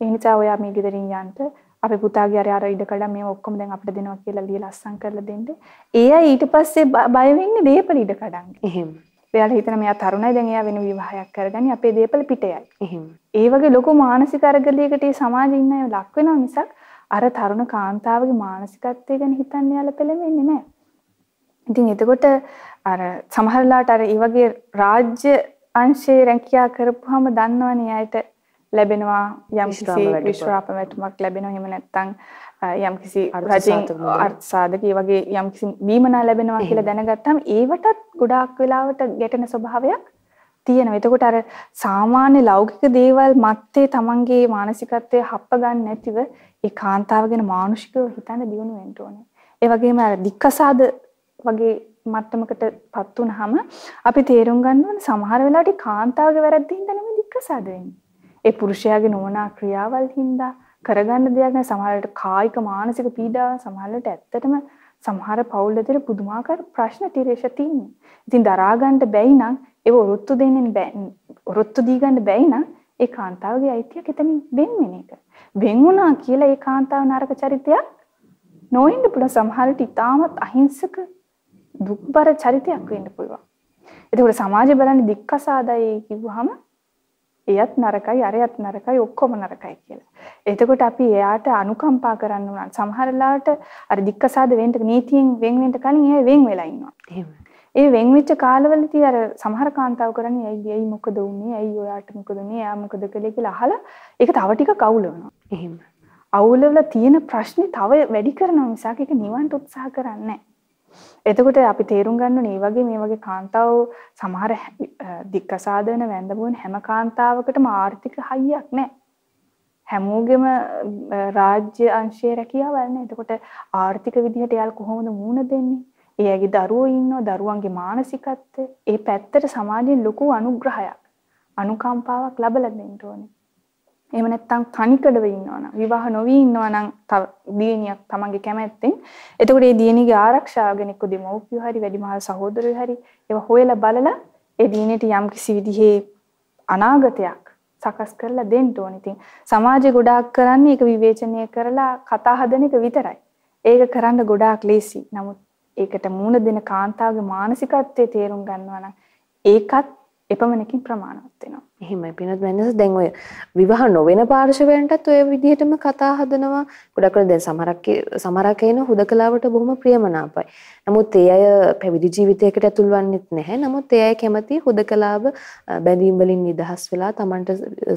ඒ නිසා ඔයා මේ ගෙදරින් යන්න අපේ පුතාගේ අර අර ඉඩකඩ මේ ඔක්කොම දැන් අපිට දෙනවා කියලා ලියලා අස්සම් කරලා දෙන්න. ඒ අය ඊට පස්සේ බය වෙන්නේ දීපල ඉඩකඩන්ගේ. එහෙම. එයාලා හිතන මෙයා තරුණයි දැන් එයා වෙන විවාහයක් කරගනි අපේ දේපල පිටයයි. එහෙම. ඒ වගේ ලොකු මානසික අරගලයකට මේ සමාජයේ ඉන්න අය ලක් වෙනවා මිසක් අර තරුණ කාන්තාවගේ මානසිකත්වය ගැන හිතන්න යාලා පෙළෙන්නේ නැහැ. ඉතින් එතකොට අර සමහරලාට අර ඒ වගේ රාජ්‍ය අංශේ රැකියා කරපුවාම දන්නවනේ අයට ලැබෙනවා යම් කිසි විශ්‍රාප වැටුමක් ලැබෙනවා එහෙම නැත්නම් යම්කිසි රජෙන් අර්ථසාධක වගේ යම්කිසි බීමනා ලැබෙනවා කියලා දැනගත්තාම ඒවටත් ගොඩාක් වෙලාවට ගැටෙන ස්වභාවයක් තියෙනවා. එතකොට අර සාමාන්‍ය ලෞකික දේවල් මැත්තේ තමන්ගේ මානසිකත්වය හප්ප ගන්න නැතිව ඒ කාන්තාව ගැන මානුෂිකව හිතන්න දියුණු වෙන්න ඕනේ. ඒ වගේම අර දික්කසාද වගේ මට්ටමකටපත් වුනහම අපි තේරුම් ගන්න ඕනේ සමහර වෙලාවට කාන්තාවගේ වැරද්ද හින්දා නෙමෙයි දික්කසාද වෙන්නේ. ඒ පුරුෂයාගේ නොවනා ක්‍රියාවල් හින්දා කරගන්න දෙයක් නෑ සමහරවිට කායික මානසික පීඩාව සමහරවිට ඇත්තටම සමහර පවුල් ඇතුලේ පුදුමාකාර ප්‍රශ්න තිරේෂ තියෙනවා. ඉතින් දරා ගන්න බැයි නම් ඒව ඔරොත්තු දෙන්නේ බෑ. ඔරොත්තු දී ගන්න බැයි නම් ඒ කාන්තාවගේ අයිතියක් එතනින් වෙන් වෙන එක. වෙන් වුණා කියලා ඒ කාන්තාව නරක චරිතයක් නොවෙන්න පුළුවන් සමහරට ඉතාමත් අහිංසක දුක්බර චරිතයක් වෙන්න පුළුවන්. එතකොට සමාජය බලන්නේ දික්කසාදයි කිව්වහම එයත් නරකයි අරයත් නරකයි ඔක්කොම නරකයි කියලා. එතකොට අපි එයාට අනුකම්පා කරන්න උනන සමහරලාට අර දික්කසාද වෙන්න නීතියෙන් වෙන් වෙන්න කලින් එයා වෙන් වෙලා ඉන්නවා. එහෙම. ඒ වෙන් වෙච්ච කාලවලදී අර සමහර කාන්තාව කරන්නේ ඇයි ඇයි මොකද වුනේ ඇයි ඔයාට මොකද වුනේ එයා මොකද කළේ කියලා අහලා ඒක තව ටිකක් අවුලවනවා. එහෙම. අවුලවල තියෙන ප්‍රශ්නේ තව වැඩි කරනවා මිසක් ඒක නිවන්න උත්සාහ කරන්නේ නැහැ. එතකොට අපි තේරුම් ගන්න ඕනේ මේ වගේ මේ වගේ කාන්තාව සමහර දික්කසාදන වැඳපුවන හැම කාන්තාවකටම ආර්ථික හයියක් නැහැ. හැමෝගෙම රාජ්‍ය අංශයේ රැකියාවල් නැහැ. එතකොට ආර්ථික විදිහට එයාලා කොහොමද මුහුණ දෙන්නේ? එයාගේ දරුවෝ ඉන්නවා දරුවන්ගේ මානසිකත්වය ඒ පැත්තට සමාජයෙන් ලොකු අනුග්‍රහයක් අනුකම්පාවක් ලැබලා දෙන්න ඕනේ. එහෙම නැත්නම් තනිකඩව ඉන්නවනම් විවාහ නොවි ඉන්නවනම් තව දියණියක් තමන්ගේ කැමැත්තෙන් එතකොට මේ දියණියගේ ආරක්ෂාව ගැන එක්ක දෙමව්පියෝ හරි වැඩිමහල් සහෝදරයෝ හරි ඒව හොයලා බලලා ඒ දියණියට යම් කිසි විදිහේ අනාගතයක් සකස් කරලා දෙන්න ඕනේ. ඉතින් සමාජය ගොඩාක් කරන්නේ ඒක විවේචනය කරලා කතා හදන එක විතරයි. ඒක කරන්න ගොඩාක් ලේසි. නමුත් ඒකට මූණ දෙන කාන්තාවගේ මානසිකත්වයේ තේරුම් ගන්නවා නම් ඒකත් එපමණකින් ප්‍රමාණවත් වෙනවා. එහෙමයි පිනත් වෙනස දැන් ඔය විවාහ නොවන පාර්ශවයන්ටත් ඔය විදිහටම කතා හදනවා. ගොඩක් වෙලා දැන් සමහරක් සමහරක් එන හුදකලාවට බොහොම ප්‍රියමනාපයි. නමුත් ඒ අය පැවිදි ජීවිතයකට ඇතුල් වෙන්නෙත් නැහැ. නමුත් ඒ අය කැමති හුදකලාව බැඳීම් වලින් නිදහස් වෙලා Tamanට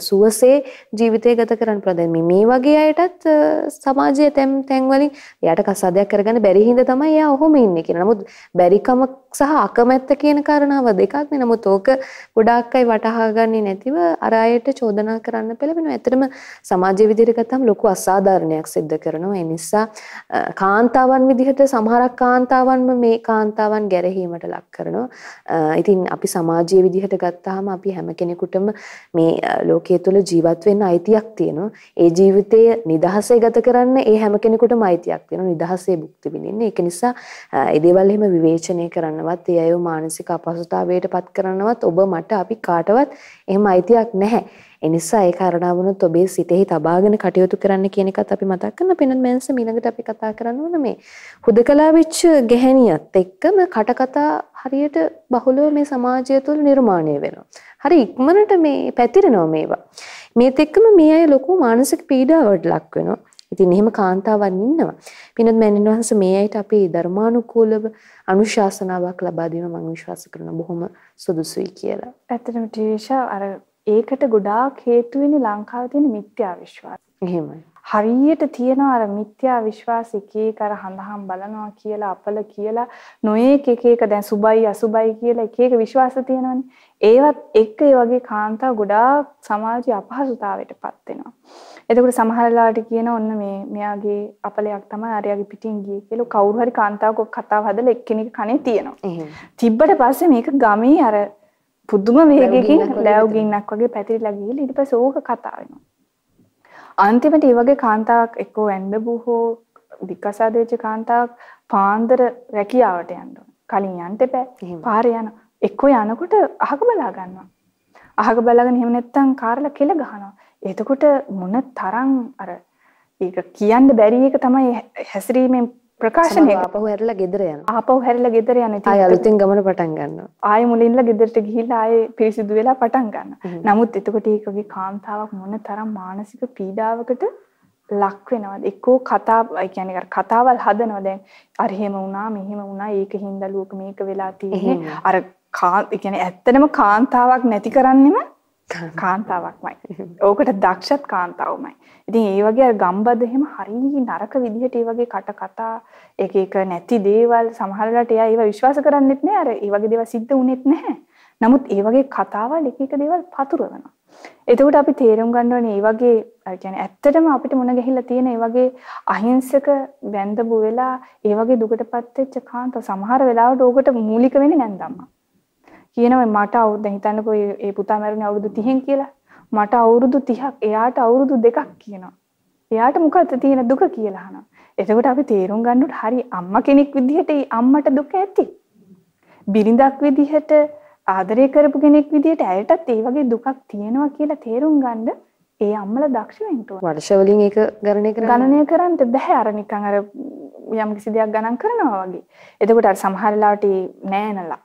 සුවසේ ජීවිතය ගත කරන්න පුළුවන්. දැන් මේ වගේ අයටත් සමාජයේ තැන් තැන් වලින් එයාට කසාදයක් කරගන්න බැරි හින්දා තමයි එයා ඔහොම ඉන්නේ කියලා. නමුත් බැරිකම සහ අකමැත්ත කියන කාරණාව දෙකක් නේ. නමුත් ඕක ගොඩාක් අය වටහා ගන්නේ නැතිව අර අයට චෝදනා කරන්න පෙළවෙනවා. ඇත්තටම සමාජයේ විදිහට ගත්තම ලොකු අසාධාරණයක් සිද්ධ කරනවා. ඒ නිසා කාන්තාවන් විදිහට සමහරක් කාන්තාවන්ම මේ කාන්තාවන් ගැරහීමට ලක් කරනවා. ඉතින් අපි සමාජයේ විදිහට ගත්තාම අපි හැම කෙනෙකුටම මේ ලෝකයේ තුල ජීවත් වෙන්න අයිතියක් තියෙනවා. ඒ ජීවිතය නිදහසේ ගත කරන්න ඒ හැම කෙනෙකුටම අයිතියක් තියෙනවා. නිදහසේ භුක්ති විඳින්න. ඒක නිසා ඒ දේවල් එහෙම විවේචනය කරන්නවත්, ඒ අයව මානසික අපහසුතාවයට පත් කරන්නවත් ඔබ මට අපි කාටවත් එහෙම අයිතියක් නැහැ. ඒ නිසා ඒ කාරණාවනොත් ඔබේ සිතෙහි තබාගෙන කටයුතු කරන්න කියන එකත් අපි මතක් කරන පිනත් මෑන්ස ඊළඟට අපි කතා කරන්න ඕන මේ හුදකලා වෙච්ච ගැහණියත් එක්කම කටකතා හරියට බහුලව මේ සමාජය තුළ නිර්මාණය වෙනවා. හරි ඉක්මනට මේ පැතිරෙනවා මේවා. මේත් එක්කම මේ අය ලොකු මානසික පීඩාවට ලක් වෙනවා. ඉතින් එහෙම කාන්තාවන් ඉන්නවා. පිනත් මෑණින් වහන්සේ මේ අයට අපි ධර්මානුකූලව අනුශාසනාවක් ලබා දෙනවා මම විශ්වාස කරනවා බොහොම සුදුසුයි කියලා. ඇත්තටම ටීෂා අර ඒකට ගොඩාක් හේතු වෙන්නේ ලංකාවේ තියෙන මිත්‍යා විශ්වාස. එහෙමයි. හරියට තියෙන අර මිත්‍යා විශ්වාස එක එක අර හඳහම් බලනවා කියලා අපල කියලා නොයේක එක එක දැන් සුබයි අසුබයි කියලා එක එක විශ්වාස තියෙනවනේ. ඒවත් එක්ක ඒ වගේ කාන්තාව ගොඩාක් සමාජීය අපහසුතාවයටපත් වෙනවා. එතකොට සමහරලාට කියන ඔන්න මේ මෙයාගේ අපලයක් තමයි අරයාගේ පිටින් ගියේ කියලා කවුරු හරි කාන්තාවක කතාව හදලා එක්කෙනෙක් කනේ තියෙනවා. තිබ්බට පස්සේ මේක ගමේ අර පුදුම වේගයකින් ලැබුගින්නක් වගේ පැතිරිලා ගිහලා ඊට පස්සේ ඕක කතා වෙනවා. අන්තිමට මේ වගේ කාන්තාවක් එක්කෝ ඇන්දබු හෝ විකසාද වෙච්ච කාන්තාවක් පාන්දර රැකියාවට යන්න කලින් යන්න එපා. පාරේ යන එක්කෝ යනකොට අහක බලා ගන්නවා. අහක බලාගෙන එහෙම නැත්තම් කාරලා කෙල ගහනවා. එතකොට මොන තරම් අර ඒක කියන්න බැරි එක තමයි හැසිරීමෙන් ප්‍රකාශනය ආපහු හැරිලා ගෙදර යනවා. ආපහු හැරිලා ගෙදර යන ඉතින් ආය අලුතෙන් ගමන පටන් ගන්නවා. ආය මුලින්ම ගෙදරට ගිහිල්ලා ආයේ පිරිසිදු වෙලා පටන් ගන්නවා. නමුත් එතකොට ඒකගේ කාන්තාවක් මොන තරම් මානසික පීඩාවකට ලක් වෙනවද? එක්කෝ කතා ඒ කියන්නේ කතාවල් හදනවා දැන් අර එහෙම වුණා මෙහෙම වුණා ඒක හින්දා ලෝක මේක වෙලා තියෙන්නේ. අර ඒ කියන්නේ ඇත්තටම කාන්තාවක් නැති කරන්නෙම කාන්තාවක්මයි. ඕකට දක්ෂත් කාන්තාවමයි. ඉතින් ඒ වගේ ගම්බද එහෙම හරිය නරක විදිහට ඒ වගේ කට කතා එක එක නැති දේවල් සමහරවිට එයා ඒව විශ්වාස කරන්නෙත් නෑ. අර ඒ වගේ දේවල් සිද්ධ වුණෙත් නැහැ. නමුත් ඒ වගේ කතාවල් එක එක දේවල් පතුරවනවා. එතකොට අපි තේරුම් ගන්න ඕනේ මේ වගේ කියන්නේ ඇත්තටම අපිට මුණ ගැහිලා තියෙන මේ වගේ අහිංසක වැන්දබු වෙලා ඒ වගේ දුකටපත් වෙච්ච කාන්ත සමහර වෙලාවට ඕකට මූලික වෙන්නේ නැන්දම්මා. කියනවා මට අවුරුද්ද හිතන්නකෝ ඒ පුතා මැරුණේ අවුරුදු 30න් කියලා. මට අවුරුදු 30ක් එයාට අවුරුදු දෙකක් කියනවා. එයාට මොකද්ද තියෙන දුක කියලා අහනවා. එතකොට අපි තේරුම් ගන්නකොට හරි අම්මා කෙනෙක් විදිහට අම්මට දුක ඇති. බිරිඳක් විදිහට ආදරය කරපු කෙනෙක් විදිහට ඇයටත් ඒ වගේ දුකක් තියෙනවා කියලා තේරුම් ගන්න ඒ අම්මලා දක්ෂ වෙන්න ඕන. වර්ෂ වලින් ඒක ගණනය කරන්න ගණනය කරන්න බෑ අර නිකන් අර යම් කිසි දෙයක් ගණන් කරනවා වගේ. එතකොට අර සමහර වෙලාවට නෑනලා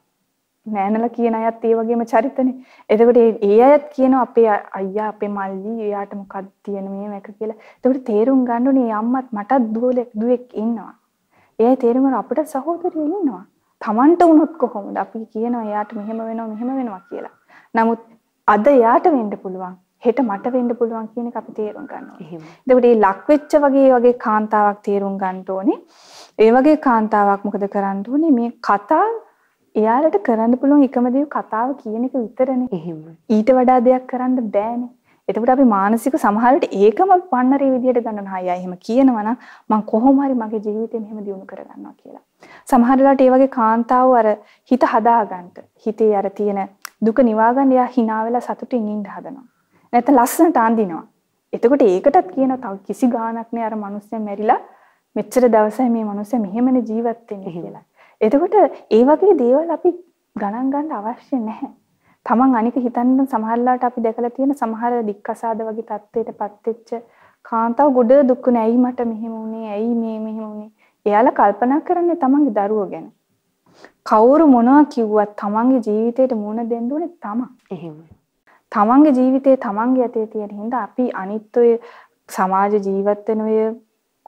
නෑනලා කියන අයත් ඒ වගේම චරිතනේ. එතකොට ඒ අයත් කියනවා අපේ අයියා අපේ මල්ලි එයාට මොකක්ද තියෙන මේ මේක කියලා. එතකොට තේරුම් ගන්න ඕනේ අම්මත් මටත් දුවෙක් දුවෙක් ඉන්නවා. එයයි තේරුම් ගන්න අපිට සහෝදරියෝ ඉන්නවා. Tamanට වුණොත් කොහොමද? අපි කියනවා එයාට මෙහෙම වෙනවා මෙහෙම වෙනවා කියලා. නමුත් අද එයාට වෙන්න පුළුවන්. හෙට මට වෙන්න පුළුවන් කියන එක අපි තේරුම් ගන්න ඕනේ. එතකොට මේ ලක් වෙච්ච වගේ වගේ කාන්තාවක් තේරුම් ගන්න ඕනේ. ඒ වගේ කාන්තාවක් මොකද කරන්න ඕනේ? මේ කතා එයාලට කරන්න පුළුවන් එකම දේ කතාව කියන එක විතරනේ. එහෙම. ඊට වඩා දෙයක් කරන්න බෑනේ. එතකොට අපි මානසික සමහරවිට ඒකම පන්නරේ විදියට ගන්න හයි එහෙම කියනවා නම් මම කොහොම හරි මගේ ජීවිතේ මෙහෙම දියුණු කරගන්නවා කියලා. සමහර වෙලාවට ඒ වගේ කාන්තාව අර හිත හදාගන්න හිතේ අර තියෙන දුක නිවා ගන්න එයා hina වෙලා සතුටින් ඉන්න හදනවා. නැත්නම් ලස්සනට අඳිනවා. එතකොට ඒකටත් කියනවා තව කිසි ගාණක් නෑ අර මිනිස්සයා මැරිලා මෙච්චර දවසයි මේ මිනිස්සයා මෙහෙමනේ ජීවත් වෙන්නේ කියලා. එතකොට ඒ වගේ දේවල් අපි ගණන් ගන්න අවශ්‍ය නැහැ. Taman අනික හිතන්න සමහරලාට අපි දැකලා තියෙන සමහර දික්කසාද වගේ තත්ත්වයටපත් වෙච්ච කාන්තාව ගොඩ දුක්ුනේ ඇයි මට මෙහෙම වුනේ? ඇයි මේ මෙහෙම වුනේ? එයාලා කල්පනා කරන්නේ තමන්ගේ දරුවෝ ගැන. කවුරු මොනවා කිව්වත් තමන්ගේ ජීවිතේට මුණ දෙන්න ඕනේ තමන් එහෙමයි. තමන්ගේ ජීවිතේ තමන්ගේ අතේ තියෙන හින්දා අපි අනිත් ඔය සමාජ ජීවත් වෙන ඔය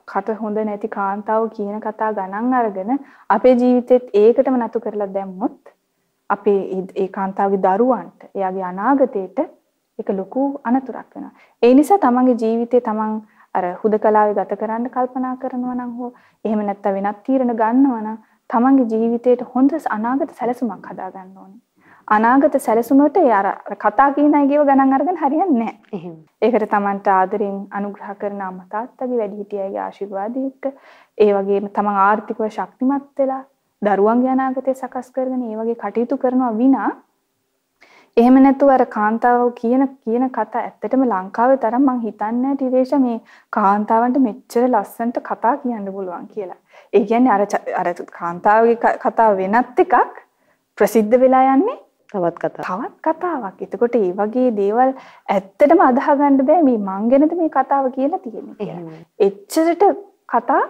කට හොඳ නැති කාන්තාව කියන කතා ගණන් අරගෙන අපේ ජීවිතෙත් ඒකටම නතු කරලා දැම්මොත් අපේ ඒ කාන්තාවගේ දරුවන්ට එයාගේ අනාගතේට ඒක ලොකු අනතුරක් වෙනවා. ඒ නිසා තමන්ගේ ජීවිතේ තමන් අර හුදකලාවේ ගත කරන්න කල්පනා කරනවා නම් හෝ එහෙම නැත්නම් වෙනත් තීරණ ගන්නවා නම් තමන්ගේ ජීවිතේට හොඳ අනාගත සැලසුමක් හදා ගන්න ඕනේ. අනාගත සැලසුමට අර කතා කියන අයගේව ගණන් අරගෙන හරියන්නේ නැහැ. එහෙම. ඒකට Tamanට ආදරෙන් අනුග්‍රහ කරන අම්මා තාත්තගේ වැඩිහිටියගේ ආශිර්වාදය එක්ක ඒ වගේම Taman ආර්ථිකව ශක්තිමත් වෙලා දරුවන්ගේ අනාගතය සකස් කරගෙන ඒ වගේ කටයුතු කරනවා විනා එහෙම නැතුව අර කාන්තාව කියන කියන කතා ඇත්තටම ලංකාවේ තරම් මං හිතන්නේ ටිරේෂ මේ කාන්තාවන්ට මෙච්චර ලස්සනට කතා කියන්න පුළුවන් කියලා. ඒ කියන්නේ අර අර කාන්තාවගේ කතාව වෙනත් එකක් ප්‍රසිද්ධ වෙලා යන්නේ තවත් කතාවක්. තවත් කතාවක්. එතකොට මේ වගේ දේවල් ඇත්තටම අදාහ ගන්න බෑ මේ මං ගැනද මේ කතාව කියලා තියෙන්නේ. එච්චරට කතා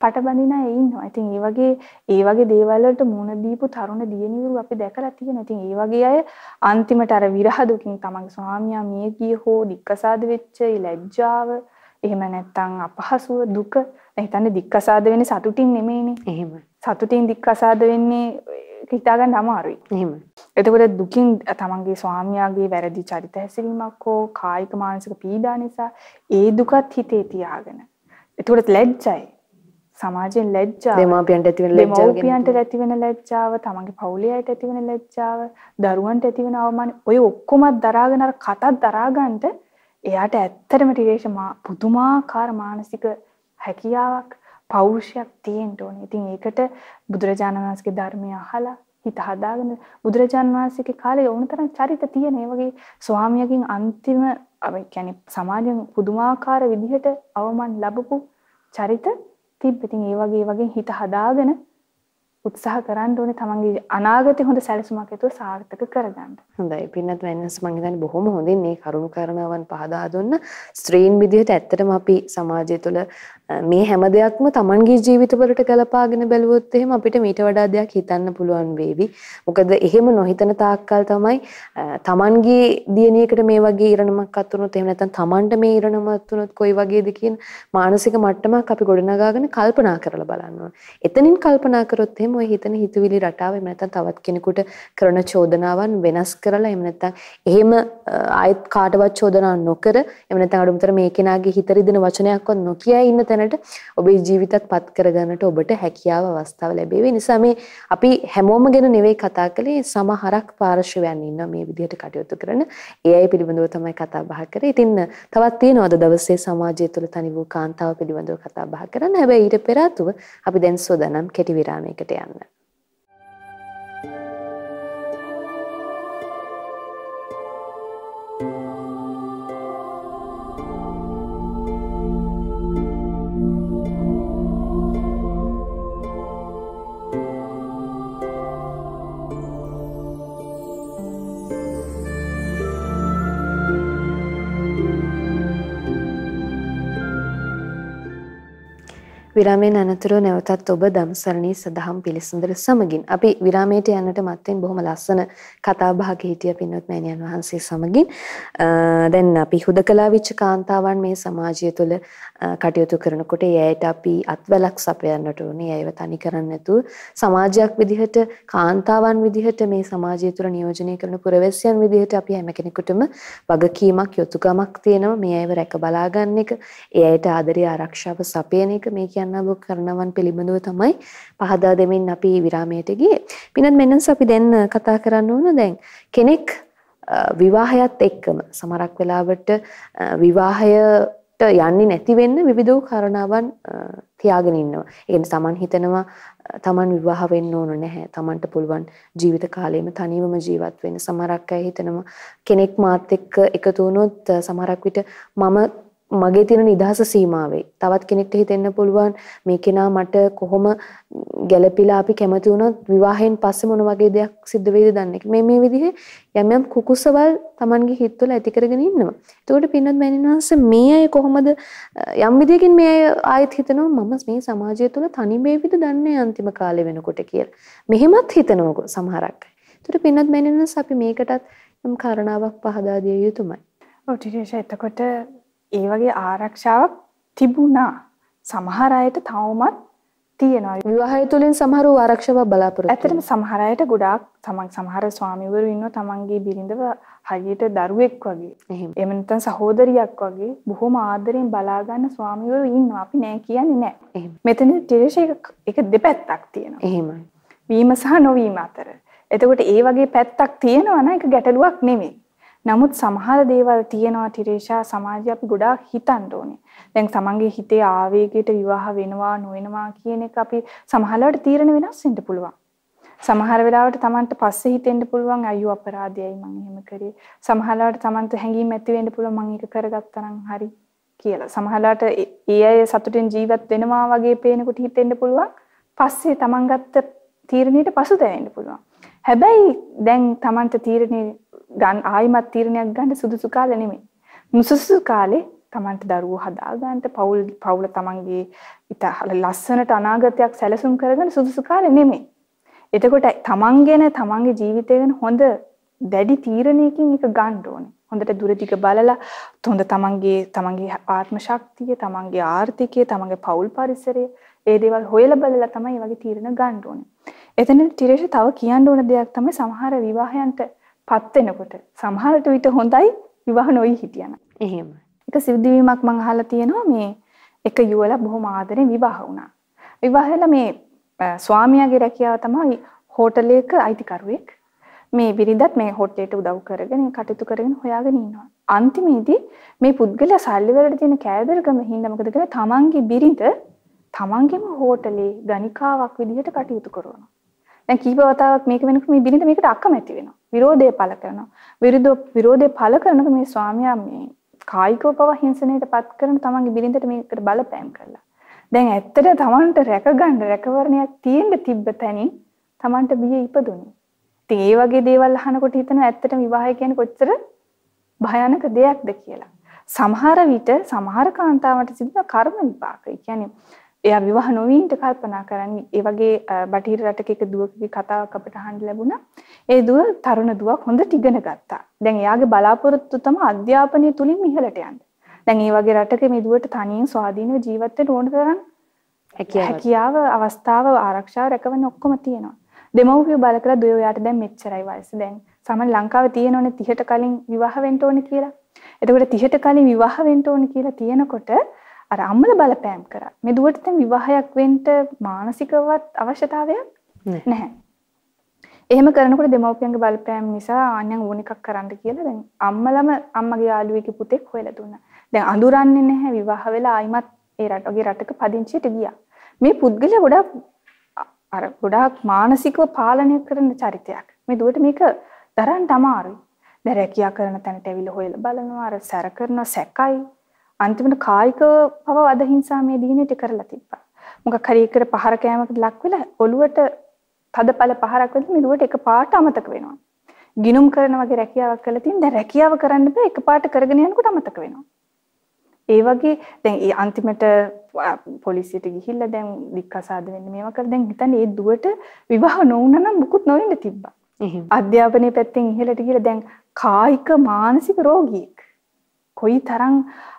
පටබඳින අය ඉන්නවා. ඉතින් ඒ වගේ ඒ වගේ දේවල් වලට මුණ දීපු තරුණ දියණිවරු අපි දැකලා තියෙනවා. ඉතින් ඒ වගේ අය අන්තිමට අර විරහ දුකින් තමන්ගේ ස්වාමියා මිය ගිය හෝ දික්කසාද වෙච්ච ලැජ්ජාව එහෙම නැත්නම් අපහසුව දුක හිතන්නේ දික්කසාද වෙන්නේ සතුටින් නෙමෙයිනේ. එහෙම. සතුටින් දික්කසාද වෙන්නේ හිතාගන්න අමාරුයි. එහෙම. එතකොට දුකින් තමන්ගේ ස්වාමියාගේ වැරදි චරිත හැසිරීමක් හෝ කායික මානසික පීඩා නිසා ඒ දුකත් හිතේ තියාගෙන. එතකොට ලැජ්ජයි. සමාජයෙන් ලැජ්ජාව. දෙමාපියන්ට ඇති වෙන ලැජ්ජාව. දෙමාපියන්ට ඇති වෙන ලැජ්ජාව, තමන්ගේ පවුලේ අයට ඇති වෙන ලැජ්ජාව, දරුවන්ට ඇති වෙන අවමාන ඔය ඔක්කොමත් දරාගෙන අර කතක් දරාගන්න එයාට ඇත්තටම ටිරේෂ පුදුමාකාර මානසික හැකියාවක් පෞරුෂයක් තියෙන්න ඕනේ. ඉතින් ඒකට බුදුරජාණන් වහන්සේගේ ධර්මය අහලා හිත හදාගෙන බුදුරජාණන් වහන්සේගේ කාලේ ඕනතරම් චරිත තියෙන ඒ වගේ ස්වාමියකින් අන්තිම අර කියන්නේ සමාජයෙන් පුදුමාකාර විදිහට අවමන් ලැබපු චරිත තිබ්බ. ඉතින් ඒ වගේ වගේ හිත හදාගෙන උත්සාහ කරන්න ඕනේ තමන්ගේ අනාගතේ හොඳ සැලසුමක් ඇතුව සාර්ථක කරගන්න. හොඳයි. පින්නත් වෙනස් මම හිතන්නේ බොහොම හොඳින් මේ කරුණු කාරණාවන් පහදා දුන්න. ස්ත්‍රීන් විදිහට ඇත්තටම අපි සමාජය තුළ මේ හැම දෙයක්ම තමන්ගේ ජීවිතවලට ගලපාගෙන බැලුවොත් එහෙම අපිට මීට වඩා දෙයක් හිතන්න පුළුවන් වේවි. මොකද එහෙම නොහිතන තාක්කල් තමයි තමන්ගේ දියණියකට මේ වගේ ඉරණමක් අත් වුණොත් එහෙම නැත්නම් තමන්ට මේ ඉරණමක් වුණොත් කොයි වගේද කියන මානසික මට්ටමක් අපි ගොඩනගාගෙන කල්පනා කරලා බලන්න ඕන. එතනින් කල්පනා කරොත් එහෙම ওই හිතන හිතවිලි රටාව එහෙම නැත්නම් තවත් කෙනෙකුට කරන චෝදනාවන් වෙනස් කරලා එහෙම නැත්නම් එහෙම ආයෙත් කාටවත් චෝදනා නොකර එහෙම නැත්නම් අඩුමතර මේ කෙනාගේ හිත රිදෙන වචනයක්වත් නොකිය ඉන්න තැනට ඔබේ ජීවිතත් පත් කරගන්නට ඔබට හැකියාව අවස්ථාව ලැබේවි. නිසා මේ අපි හැමෝම ගැන නෙවෙයි කතා කළේ සමහරක් පාර්ශවයන් ඉන්න මේ විදිහට කටයුතු කරන ඒ අය පිළිබඳව තමයි කතා බහ කරේ. ඉතින් තවත් තියෙනවද දවසේ සමාජය තුළ තනි වූ කාන්තාව පිළිබඳව කතා බහ කරන්න. හැබැයි ඊට පෙර අපි දැන් සෝදානම් කෙටි විරාමයකට යන්න. විරාමයෙන් අනතුරුව නැවතත් ඔබ ධම්සරණී සදහම් පිළිසඳර සමගින් අපි විරාමයට යන්නට මත්තෙන් බොහොම ලස්සන කතා බහක හිටිය පින්වත් මෑණියන් වහන්සේ සමගින් දැන් අපි හුදකලා විච්ච කාන්තාවන් මේ සමාජය තුළ කටයුතු කරනකොට එයට අපි අත්වැලක් සපයන්නට ඕනේ. ඒව තනි කරන්නේ නැතුව සමාජයක් විදිහට කාන්තාවන් විදිහට මේ සමාජය තුළ නියෝජනය කරන පුරවැසියන් විදිහට අපි හැම කෙනෙකුටම වගකීමක් යොතුකමක් තියෙනවා. මේ අයව රැක බලා ගන්න එක ඒ අයට ආදරය ආරක්ෂාව සපයන එක. මේ කියන්න ඔබ කරනවන් පිළිබඳව තමයි පහදා දෙමින් අපි විරාමයට ගියේ. පිනත් මෙන්නස් අපි දැන් කතා කරන්න ඕන දැන්. කෙනෙක් විවාහයත් එක්කම සමහරක් වෙලාවට විවාහයට යන්නේ නැති වෙන්න විවිධ කාරණාවන් තියාගෙන ඉන්නවා. ඒ කියන්නේ Taman හිතනවා Taman විවාහ වෙන්න ඕන නැහැ. Tamanට පුළුවන් ජීවිත කාලෙම තනියම ජීවත් වෙන්න. සමහරක් අය හිතනවා කෙනෙක් මාත් එක්ක එකතු වුණොත් සමහරක් විට මම මගේ තියෙන නිදහස සීමාවේ. තවත් කෙනෙක්ට හිතෙන්න පුළුවන් මේ කෙනා මට කොහොම ගැළපිලා අපි කැමති වුණත් විවාහයෙන් පස්සේ මොන වගේ දෙයක් සිද්ධ වෙයිද දන්නේ මේ මේ විදිහේ යම් යම් කුකුසවල් Tamanගේ හිතවල ඇති කරගෙන ඉන්නවා. එතකොට පින්නත් මෑණින්වහන්ස මේ අය කොහොමද යම් විදිහකින් මේ අය ආයෙත් හිතනවා මම මේ සමාජය තුළ තනි වේවිද දන්නේ අන්තිම කාලේ වෙනකොට කියලා. මෙහෙමත් හිතනවා සමහරක් අය. එතකොට පින්නත් මෑණින්වහන්ස අපි මේකටත් යම් කාරණාවක් පහදා දිය යුතුමයි. ඔව් ටිකේෂ එතකොට ඒ වගේ ආරක්ෂාවක් තිබුණා. සමහර අයට තවමත් තියෙනවා. විවාහය තුළින් සමහරව ආරක්ෂාවක් බලාපොරොත්තු ඇත්තටම සමහර අයට ගොඩාක් තමන් සමහර ස්වාමිවරු ඉන්නවා තමන්ගේ බිරිඳව හරියට දරුවෙක් වගේ. එහෙම. නැත්නම් සහෝදරියක් වගේ බොහොම ආදරෙන් බලා ගන්න ස්වාමිවරු ඉන්නවා. අපි නෑ කියන්නේ නෑ. එහෙම. මෙතන ටිරේෂ එක දෙපැත්තක් තියෙනවා. එහෙමයි. වීම සහ නොවීම අතර. එතකොට ඒ වගේ පැත්තක් තියෙනවා නම් ඒක ගැටලුවක් නෙමෙයි. නමුත් සමහර දේවල් තියෙනවා ටිරේෂා සමාජය අපි ගොඩාක් හිතන්න ඕනේ. දැන් තමන්ගේ හිතේ ආවේගයට විවාහ වෙනවා නොවෙනවා කියන එක අපි සමහරවිට තීරණ වෙනස් වෙන්න පුළුවන්. සමහර වෙලාවට තමන්ට පස්සේ හිතෙන්න පුළුවන් අයියෝ අපරාධයයි මං එහෙම කරේ. සමහරවිට තමන්ට හැඟීම් ඇති වෙන්න පුළුවන් මං ඒක කරගත්තා නම් හරි කියලා. සමහරවිට ඒ අය සතුටින් ජීවත් වෙනවා වගේ පේනකොට හිතෙන්න පුළුවන්. පස්සේ තමන් ගත්ත තීරණයට පසුතැවෙන්න පුළුවන්. හැබැයි දැන් තමන්ට තීරණේ ගන්න ආයිමත් තීරණයක් ගන්න සුදුසු කාලෙ නෙමෙයි. නුසුසු කාලේ තමන්ට දරුවෝ හදාගන්න පවුල් පවුල තමන්ගේ ඉත ලස්සනට අනාගතයක් සැලසුම් කරගන්න සුදුසු කාලෙ නෙමෙයි. එතකොට තමන් ගැන තමන්ගේ ජීවිතය ගැන හොඳ දැඩි තීරණයකින් එක ගන්න ඕනේ. හොඳට දුර දිග බලලා හොඳ තමන්ගේ තමන්ගේ ආත්ම ශක්තිය, තමන්ගේ ආර්ථිකය, තමන්ගේ පවුල් පරිසරය ඒ දේවල් හොයලා බලලා තමයි මේ වගේ තීරණ ගන්න ඕනේ. එතන ටිරේෂ තව කියන්න ඕන දෙයක් තමයි සමහර විවාහයන්ට පත් වෙනකොට සමහරට විට හොඳයි විවාහ නොවි හිටියන. එහෙම. එක සිද්ධවීමක් මං අහලා තියෙනවා මේ එක යුවලා බොහොම ආදරෙන් විවාහ වුණා. විවාහ වෙලා මේ ස්වාමියාගේ රැකියාව තමයි හෝටලයක අයිතිකරුවෙක්. මේ බිරිඳත් මේ හෝටලයට උදව් කරගෙන කටයුතු කරගෙන හොයාගෙන ඉන්නවා. අන්තිමේදී මේ පුද්ගලයා සල්ලි වලට තියෙන කෑදරකම හින්දා මොකද කරන්නේ? තමන්ගේ බිරිඳ තමන්ගේම හෝටලේ ගණිකාවක් විදිහට කටයුතු කරනවා. දැන් කීප වතාවක් මේක වෙනකොට මේ බිරිඳ මේකට අකමැති වෙනවා. විරෝධය පළ කරනවා. විරුද්ධ විරෝධය පළ කරනකොට මේ ස්වාමියා මේ කායිකව පව හිංසනයට පත් කරන තමන්ගේ බිරිඳට මේකට බලපෑම් කළා. දැන් ඇත්තට තමන්ට රැකගන්න රැකවරණයක් තියෙන්න තිබ්බ තැනින් තමන්ට බිය ඉපදුනේ. ඉතින් ඒ වගේ දේවල් අහනකොට හිතනවා ඇත්තටම විවාහය කියන්නේ කොච්චර භයානක දෙයක්ද කියලා. සමහර විට සමහර කාන්තාවන්ට සිදුන කර්ම විපාක. ඒ කියන්නේ එයා විවාහ නොවීන්ට කල්පනා කරන්නේ ඒ වගේ බටහිර රටක එක දුවකගේ කතාවක් අපිට අහන්න ලැබුණා. ඒ දුව තරුණ දුවක් හොඳට ඉගෙන ගත්තා. දැන් එයාගේ බලාපොරොත්තු තමයි අධ්‍යාපනය තුලින් ඉහළට යන්න. දැන් මේ වගේ රටක මේ දුවට තනියෙන් ස්වාධීනව ජීවත් වෙන්න ඕන තරම් හැකියාව අවස්ථාව ආරක්ෂාව රැකවන්න ඔක්කොම තියෙනවා. දෙමව්පියෝ බල කළා දුව ඔයාට දැන් මෙච්චරයි වයස. දැන් සමහර ලංකාවේ තියෙනෝනේ 30ට කලින් විවාහ වෙන්න ඕනේ කියලා. එතකොට 30ට කලින් විවාහ වෙන්න ඕනේ කියලා තියෙනකොට අර අම්මල බලපෑම් කරා. මේ දුවට දැන් විවාහයක් වෙන්න මානසිකවත් අවශ්‍යතාවයක් නැහැ. එහෙම කරනකොට දෙමව්පියන්ගේ බලපෑම් නිසා අන්‍යන් ඕන එකක් කරන්න කියලා දැන් අම්මලම අම්මගේ යාළුවෙකුගේ පුතෙක් හොයලා දුන්නා. දැන් අඳුරන්නේ නැහැ විවාහ වෙලා ආයිමත් ඒ රටගේ රටක පදිංචියට ගියා. මේ පුද්ගලයා ගොඩාක් අර ගොඩාක් මානසිකව පාලනය කරන චරිතයක්. මේ දුවට මේක දරන්න අමාරුයි. දැන් රැකියා කරන තැනට ඇවිල්ලා හොයලා බලනවා අර සැර කරන සැකයි අන්තිමට කායික පව අදහිංසා මේ දිනේට කරලා තිබ්බා. මොකක් හරි එකට පහර කෑමකට ලක් වෙලා ඔළුවට තදපල පහරක් වෙද්දි මිදුවට එක පාට අමතක වෙනවා. ගිනුම් කරන වගේ රැකියාවක් කළා තින් දැන් රැකියාව කරන්න බෑ එක පාට කරගෙන යනකොට අමතක වෙනවා. ඒ වගේ දැන් ඒ අන්තිමට පොලිසියට ගිහිල්ලා දැන් දික්කසාද වෙන්න මේවා කරලා දැන් හිතන්නේ ඒ දුවට විවාහ නොවුනා නම් මුකුත් නොවෙන්න තිබ්බා. අධ්‍යාපනයේ පැත්තෙන් ඉහළට ගිහලා දැන් කායික මානසික රෝගියෙක්. කොයි තරම්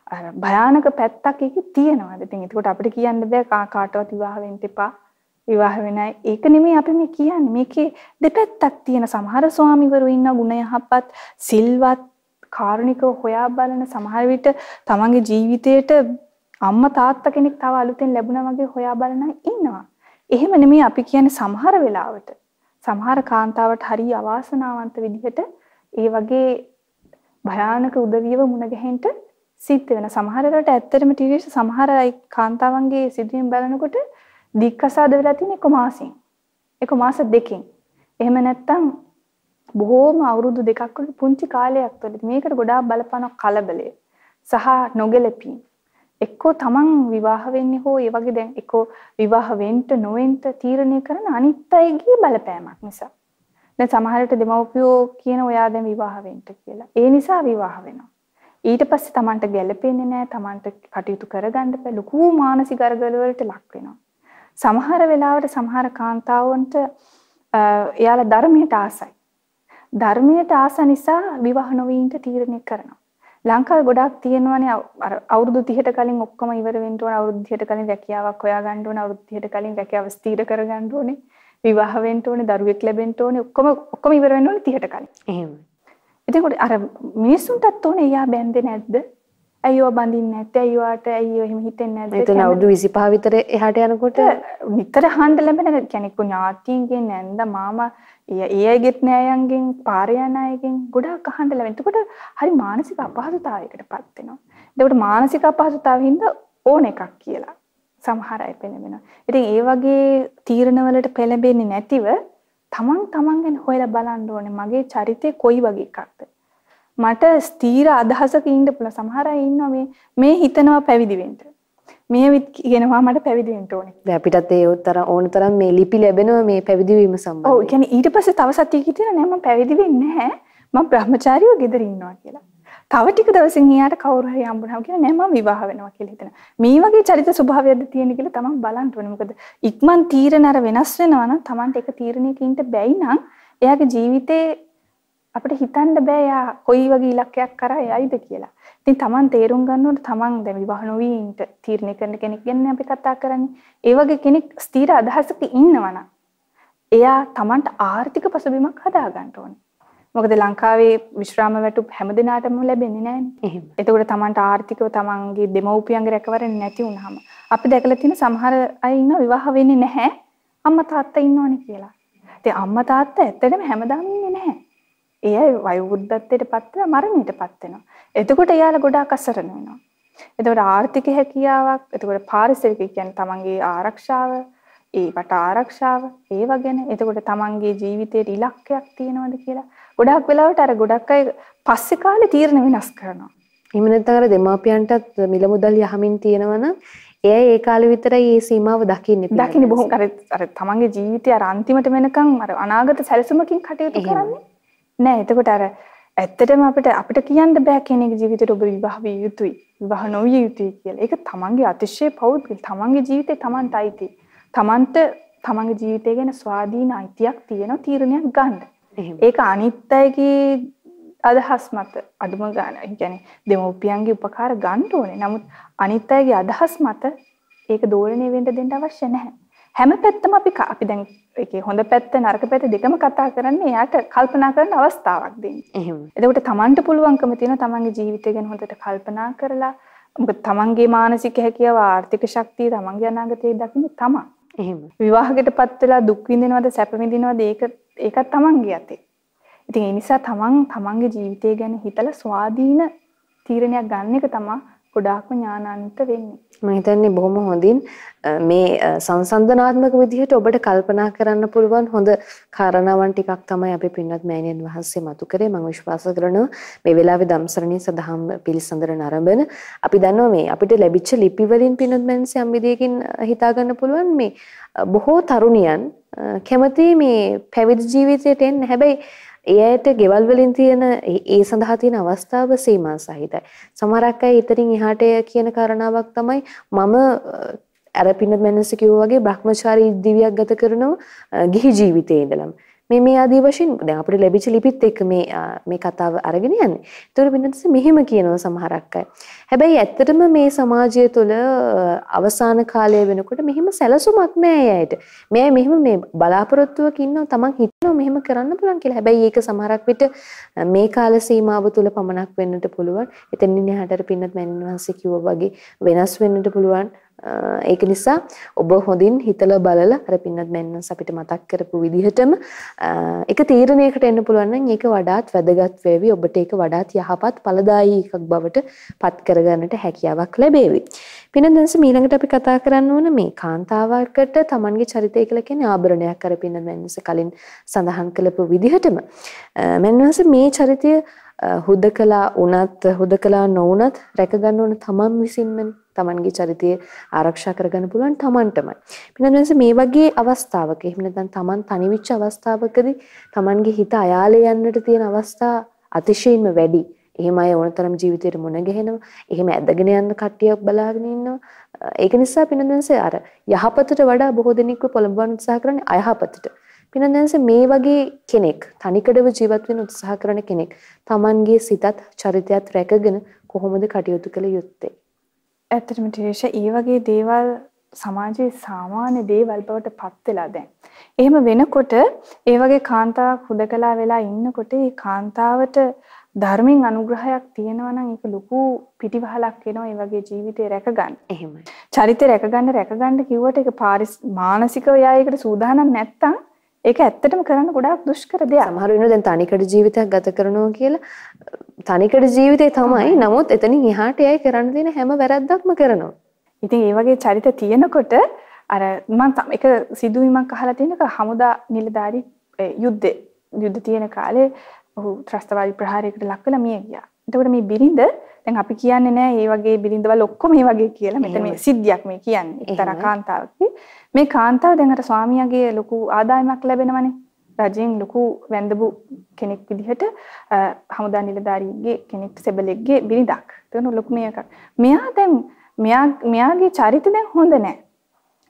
භයානක පැත්තක් ඒකේ තියෙනවද? ඉතින් ඒකට අපිට කියන්න බෑ කාටවත් විවාහ වෙන්න එපා. විවාහ වෙනයි. ඒක නෙමෙයි අපි මේ කියන්නේ. මේකේ දෙපැත්තක් තියෙන සමහර ස්වාමිවරු ඉන්න ගුණ යහපත්, සිල්වත්, කාරුණිකව හොයා බලන සමහර විට තමන්ගේ ජීවිතේට අම්මා තාත්තා කෙනෙක් තව අලුතෙන් ලැබුණා වගේ හොයා බලන ඉන්නවා. එහෙම නෙමෙයි අපි කියන්නේ සමහර වෙලාවට සමහර කාන්තාවට හරි අවාසනාවන්ත විදිහට ඒ වගේ භයානක උදවියව මුණ ගැහෙන්න සිද්ධ වෙන සමහර වෙලාවට ඇත්තටම ටීවී සමහර කාන්තාවන්ගේ සිදුවීම් බලනකොට දික්කසාද වෙලා තියෙන එක මාසෙන් එක මාස දෙකකින් එහෙම නැත්තම් බොහෝම අවුරුදු දෙකක් වගේ පුංචි කාලයක් තුළ මේකට ගොඩාක් බලපාන කලබලය සහ නොගැලපීම් එක්කෝ තමන් විවාහ වෙන්නේ හෝ ඒ වගේ දැන් එක්කෝ විවාහ වෙන්න නොවෙන්න තීරණය කරන අනිත් අයගේ බලපෑමක් නිසා. දැන් සමහරට දෙමව්පියෝ කියන ඔයා දැන් විවාහ වෙන්න කියලා. ඒ නිසා විවාහ වෙනවා. ඊට පස්සේ තමන්ට ගැළපෙන්නේ නැහැ තමන්ට කටයුතු කරගන්න බැ ලොකු මානසික අරගල වලට ලක් වෙනවා. සමහර වෙලාවට සමහර කාන්තාවන්ට එයාලා ධර්මයට ආසයි. ධර්මයට ආස නිසා විවාහ නොවීන්ට තීරණය කරනවා. ලංකාවේ ගොඩාක් තියෙනවානේ අර අවුරුදු 30ට කලින් ඔක්කොම ඉවර වෙන්න ඕන අවුරුදු 30ට කලින් රැකියාවක් හොයා ගන්න ඕන අවුරුදු 30ට කලින් රැකියාව ස්ථිර කර ගන්න ඕනේ විවාහ වෙන්න ඕනේ දරුවෙක් ලැබෙන්න ඕනේ ඔක්කොම ඔක්කොම ඉවර වෙන්න ඕනේ 30ට කලින්. එහෙම. ඉතින් අර මිනිස්සුන්ටත් ඕනේ එයා බැන්දේ නැද්ද? ඇයිව බඳින්නේ නැත්තේ ඇයිවට ඇයිව එහෙම හිතෙන්නේ නැද්ද එතන අවුරුදු 25 විතර එහාට යනකොට නිතර හඬ ලැබෙන කෙනෙක් ඥාතියින්ගෙන් නැන්ද මාමා ඒ අයගෙත් නෑයන්ගෙන් පාර යන අයගෙන් ගොඩාක් අහන්න ලැබෙන. එතකොට හරි මානසික අපහසුතාවයකටපත් වෙනවා. එතකොට මානසික අපහසුතාවින්ද ඕන එකක් කියලා සමහර අය පෙළඹෙනවා. ඉතින් ඒ වගේ තීරණවලට පෙළඹෙන්නේ නැතිව තමන් තමන් ගැන හොයලා බලන්න ඕනේ මගේ චරිතය කොයි වගේ එකක්ද මට ස්ථීර අදහසක ඉන්න පුළුවන්. සමහර අය ඉන්නවා මේ මේ හිතනවා පැවිදි වෙන්න. මේ කියනවා මට පැවිදි වෙන්න ඕනේ. දැන් අපිටත් ඒ උත්තර ඕන තරම් මේ ලිපි ලැබෙනවා මේ පැවිදි වීම සම්බන්ධයෙන්. ඔව් කියන්නේ ඊට පස්සේ තව සතියක හිටියන නෑ මම පැවිදි වෙන්නේ නැහැ. මම බ්‍රහ්මචාරීව ගෙදර ඉන්නවා කියලා. තව ටික දවසින් එයාට කවුරු හරි හම්බුනහම කියලා නෑ මම විවාහ වෙනවා කියලා හිතනවා. මේ වගේ චරිත ස්වභාවයක්ද තියෙන කියලා තමන් බලන්න ඕනේ. මොකද ඉක්මන් තීරණ අර වෙනස් වෙනවා නම් තමන්ට එක තීරණයක ඉන්න බැයි නම් එයාගේ ජීවිතේ අපිට හිතන්න බෑ යා කොයි වගේ ඉලක්කයක් කරා යයිද කියලා. ඉතින් Taman තේරුම් ගන්න ඕනේ Taman දැන් විවාහ නොවී ඉන්න තීරණය කරන කෙනෙක් ගැන අපි කතා කරන්නේ. ඒ වගේ කෙනෙක් ස්ථිර අදහසක ඉන්නවනම් එයා Tamanට ආර්ථික පසුබිමක් හදා ගන්න ඕනේ. මොකද ලංකාවේ විශ්‍රාම වැටුප් හැමදිනාටම ලැබෙන්නේ නැහැනේ. එහෙම. එතකොට Tamanට ආර්ථිකව Tamanගේ දෙමව්පියන්ගේ රැකවරණ නැති වුනහම අපි දැකලා තියෙන සමහර අය ඉන්න විවාහ වෙන්නේ නැහැ. අම්මා තාත්තා ඉන්නවනේ කියලා. ඉතින් අම්මා තාත්තා ඇත්තටම හැමදාම ඉන්නේ නැහැ. ඒ අය වයෝවෘද්ධත්වයට පත් වෙලා මරණයට පත් වෙනවා. එතකොට එයාලා ගොඩාක් අසරණ වෙනවා. එතකොට ආර්ථික හැකියාවක්, එතකොට පාරිසරික කියන්නේ තමන්ගේ ආරක්ෂාව, ඒකට ආරක්ෂාව, ඒව ගැන එතකොට තමන්ගේ ජීවිතයේ ඉලක්කයක් තියෙනවද කියලා ගොඩාක් වෙලාවට අර ගොඩක් අය පස්සේ කාලේ තීරණ වෙනස් කරනවා. එහෙම නැත්නම් අර දෙමාපියන්ටත් මිල මුදල් යහමින් තියෙනවනම් එයා ඒ කාලේ විතරයි මේ සීමාව දකින්නේ. දකින්නේ බොහොම අර අර තමන්ගේ ජීවිතය අර අන්තිමට වෙනකන් අර අනාගත සැලසුමකින් කටයුතු කරන්නේ. නෑ එතකොට අර ඇත්තටම අපිට අපිට කියන්න බෑ කෙනෙක් ජීවිතේට ඔබ විවාහ විය යුතුයි විවාහ නොවිය යුතුයි කියලා. ඒක තමන්ගේ අතිශය පෞද්ගලික තමන්ගේ ජීවිතේ තමන්ට අයිති. තමන්ට තමන්ගේ ජීවිතය ගැන ස්වාධීන අයිතියක් තියෙන තීරණයක් ගන්න. ඒක අනිත් අයගේ අදහස් මත ගන්න. ඒ කියන්නේ දෙමෝපියන්ගේ උපකාර ගන්න ඕනේ. නමුත් අනිත් අයගේ අදහස් මත ඒක දෝලණය වෙන්න දෙන්න අවශ්‍ය නැහැ. හැම පැත්තම අපි අපි දැන් ඒකේ හොඳ පැත්ත නරක පැත්ත දෙකම කතා කරන්නේ එයාට කල්පනා කරන්න අවස්ථාවක් දෙන්න. එහෙම. එතකොට Tamanට පුළුවන්කම තියෙනවා Tamanගේ ජීවිතය ගැන හොඳට කල්පනා කරලා මොකද Tamanගේ මානසික හැකියාව ආර්ථික ශක්තිය Tamanගේ අනාගතය දකින්න තමන්. එහෙම. විවාහයකටපත් වෙලා දුක් විඳිනවද සැප විඳිනවද ඒක ඒකත් Tamanගේ අතේ. ඉතින් ඒ නිසා Taman Tamanගේ ජීවිතය ගැන හිතලා ස්වාධීන තීරණයක් ගන්න එක තමයි ගොඩාක්ම ඥානාන්විත වෙන්නේ. මම හිතන්නේ බොහොම හොඳින් මේ සංසන්දනාත්මක විදිහට ඔබට කල්පනා කරන්න පුළුවන් හොඳ කාරණාවන් ටිකක් තමයි අපි පින්වත් මෑණියන් වහන්සේ මතු කරේ. මම විශ්වාස කරනවා මේ වෙලාවේ ධම්සරණී සදහම් පිළිසඳර නරඹන. අපි දන්නවා මේ අපිට ලැබිච්ච ලිපි වලින් පින්වත් මෑණියන් යම් විදියකින් හිතා ගන්න පුළුවන් මේ බොහෝ තරුණියන් කැමති මේ පැවිදි ජීවිතයට එන්න. හැබැයි ඒ අයට ගෙවල් වලින් තියෙන ඒ සඳහා තියෙන අවස්ථාව සීමා සහිතයි. සමහරක් අය ඊතරින් එහාට කියන කාරණාවක් තමයි මම අර පින්නත් මැනස් කිව්වා වගේ Brahmachari දිවියක් ගත කරනවා ගිහි ජීවිතයේ ඉඳලම. මේ මේ ආදී වශයෙන් දැන් අපිට ලැබිච්ච ලිපිත් එක්ක මේ මේ කතාව අරගෙන යන්නේ. ඒතකොට වෙනදස මෙහෙම කියනවා සමහරක් අය. හැබැයි ඇත්තටම මේ සමාජය තුළ අවසාන කාලය වෙනකොට මෙහෙම සැලසුමක් නෑ අයට. මේ මෙහෙම මේ බලාපොරොත්තුවක ඉන්නවා තමන් හිතනවා මෙහෙම කරන්න පුළුවන් කියලා. හැබැයි ඒක සමහරක් විට මේ කාල සීමාව තුළ පමණක් වෙන්නට පුළුවන්. එතනින් එහාට පින්නත් මෑණින් වහන්සේ කිව්වා වගේ වෙනස් වෙන්නට පුළුවන්. ඒක නිසා ඔබ හොඳින් හිතලා බලලා අර පින්නත් මෑන්නස් අපිට මතක් කරපු විදිහටම එක තීරණයකට එන්න පුළුවන් නම් ඒක වඩාත් වැදගත් වේවි. ඔබට ඒක වඩාත් යහපත් ඵලදායී එකක් බවට පත් කරගන්නට හැකියාවක් ලැබේවි. පින්නදන්ස ඊළඟට අපි කතා කරන්න ඕන මේ කාන්තාවකට Tamanගේ චරිතය කියලා කියන්නේ ආභරණයක් අර පින්නත් මෑන්නස් කලින් සඳහන් කළපු විදිහටම. මෑන්නස් මේ චරිතය හුදකලා වුණත් හුදකලා නොවුණත් රැක ගන්න ඕන තමන් විසින්මනේ. තමන්ගේ චරිතය ආරක්ෂා කරගන්න පුළුවන් තමන්ටමයි. පින්නදෙනස මේ වගේ අවස්ථාවක එහෙම නැත්නම් තමන් තනිවිච්ච අවස්ථාවකදී තමන්ගේ හිත අයාලේ යන්නට තියෙන අවස්ථා අතිශයින්ම වැඩි. එහෙම අය ඕනතරම් ජීවිතේට මුණ ගැහෙනවා. එහෙම ඇදගෙන යන්න කට්ටියක් බලාගෙන ඉන්නවා. ඒක නිසා පින්නදෙනස අර යහපතට වඩා බොහෝ දෙනෙක්ව පොළඹවන්න උත්සාහ කරන්නේ අයහපතට. පිනදැන්ස මේ වගේ කෙනෙක් තනිකඩව ජීවත් වෙන්න උත්සාහ කරන කෙනෙක් Tamanගේ සිතත් චරිතයත් රැකගෙන කොහොමද කටයුතු කළ යුත්තේ ඇත්තටම ටිරේෂ ඒ වගේ දේවල් සමාජයේ සාමාන්‍ය දේවල් බවට පත් වෙලා දැන්. එහෙම වෙනකොට ඒ වගේ කාන්තාවක් හුදකලා වෙලා ඉන්නකොට ඒ කාන්තාවට ධර්මයෙන් අනුග්‍රහයක් තියෙනවා නම් ඒක ලොකු පිටිවහලක් වෙනවා ඒ වගේ ජීවිතේ රැකගන්න. එහෙමයි. චරිතය රැකගන්න රැකගන්න කිව්වට ඒක පාරිස් මානසිකව යා ඒකට සූදානම් නැත්තම් ඒක ඇත්තටම කරන්න ගොඩාක් දුෂ්කර දෙයක්. සමහර වෙලාවට දැන් තනිකඩ ජීවිතයක් ගත කරනවා කියලා තනිකඩ ජීවිතේ තමයි. නමුත් එතනින් එහාට එයයි කරන්න තියෙන හැම වැරද්දක්ම කරනවා. ඉතින් ඒ වගේ චරිත තියෙනකොට අර මම එක සිදුවීමක් අහලා තියෙනක හමුදා නිලධාරි යුද්ධේ යුද්ධ තියෙන කාලේ ඔහු ත්‍රස්තවාදී ප්‍රහාරයකට ලක් වෙලා මිය ගියා. එතකොට මේ බිරිඳ දැන් අපි කියන්නේ නෑ මේ වගේ බිරිඳවල ඔක්කොම මේ වගේ කියලා. මෙතන මේ සිද්ධියක් මේ කියන්නේ. එක්තරා කාන්තාවකගේ. මේ කාන්තාව දැන් අර ස්වාමියාගේ ලොකු ආදායමක් ලැබෙනවනේ. රජෙන් ලොකු වැන්දපු කෙනෙක් විදිහට හමුදා නිලධාරීගේ කෙනෙක් සෙබලෙක්ගේ බිරිඳක්. එතන ලොකු මේකක්. මෙයා දැන් මෙයා මෙයාගේ චරිත දැන් හොඳ නෑ.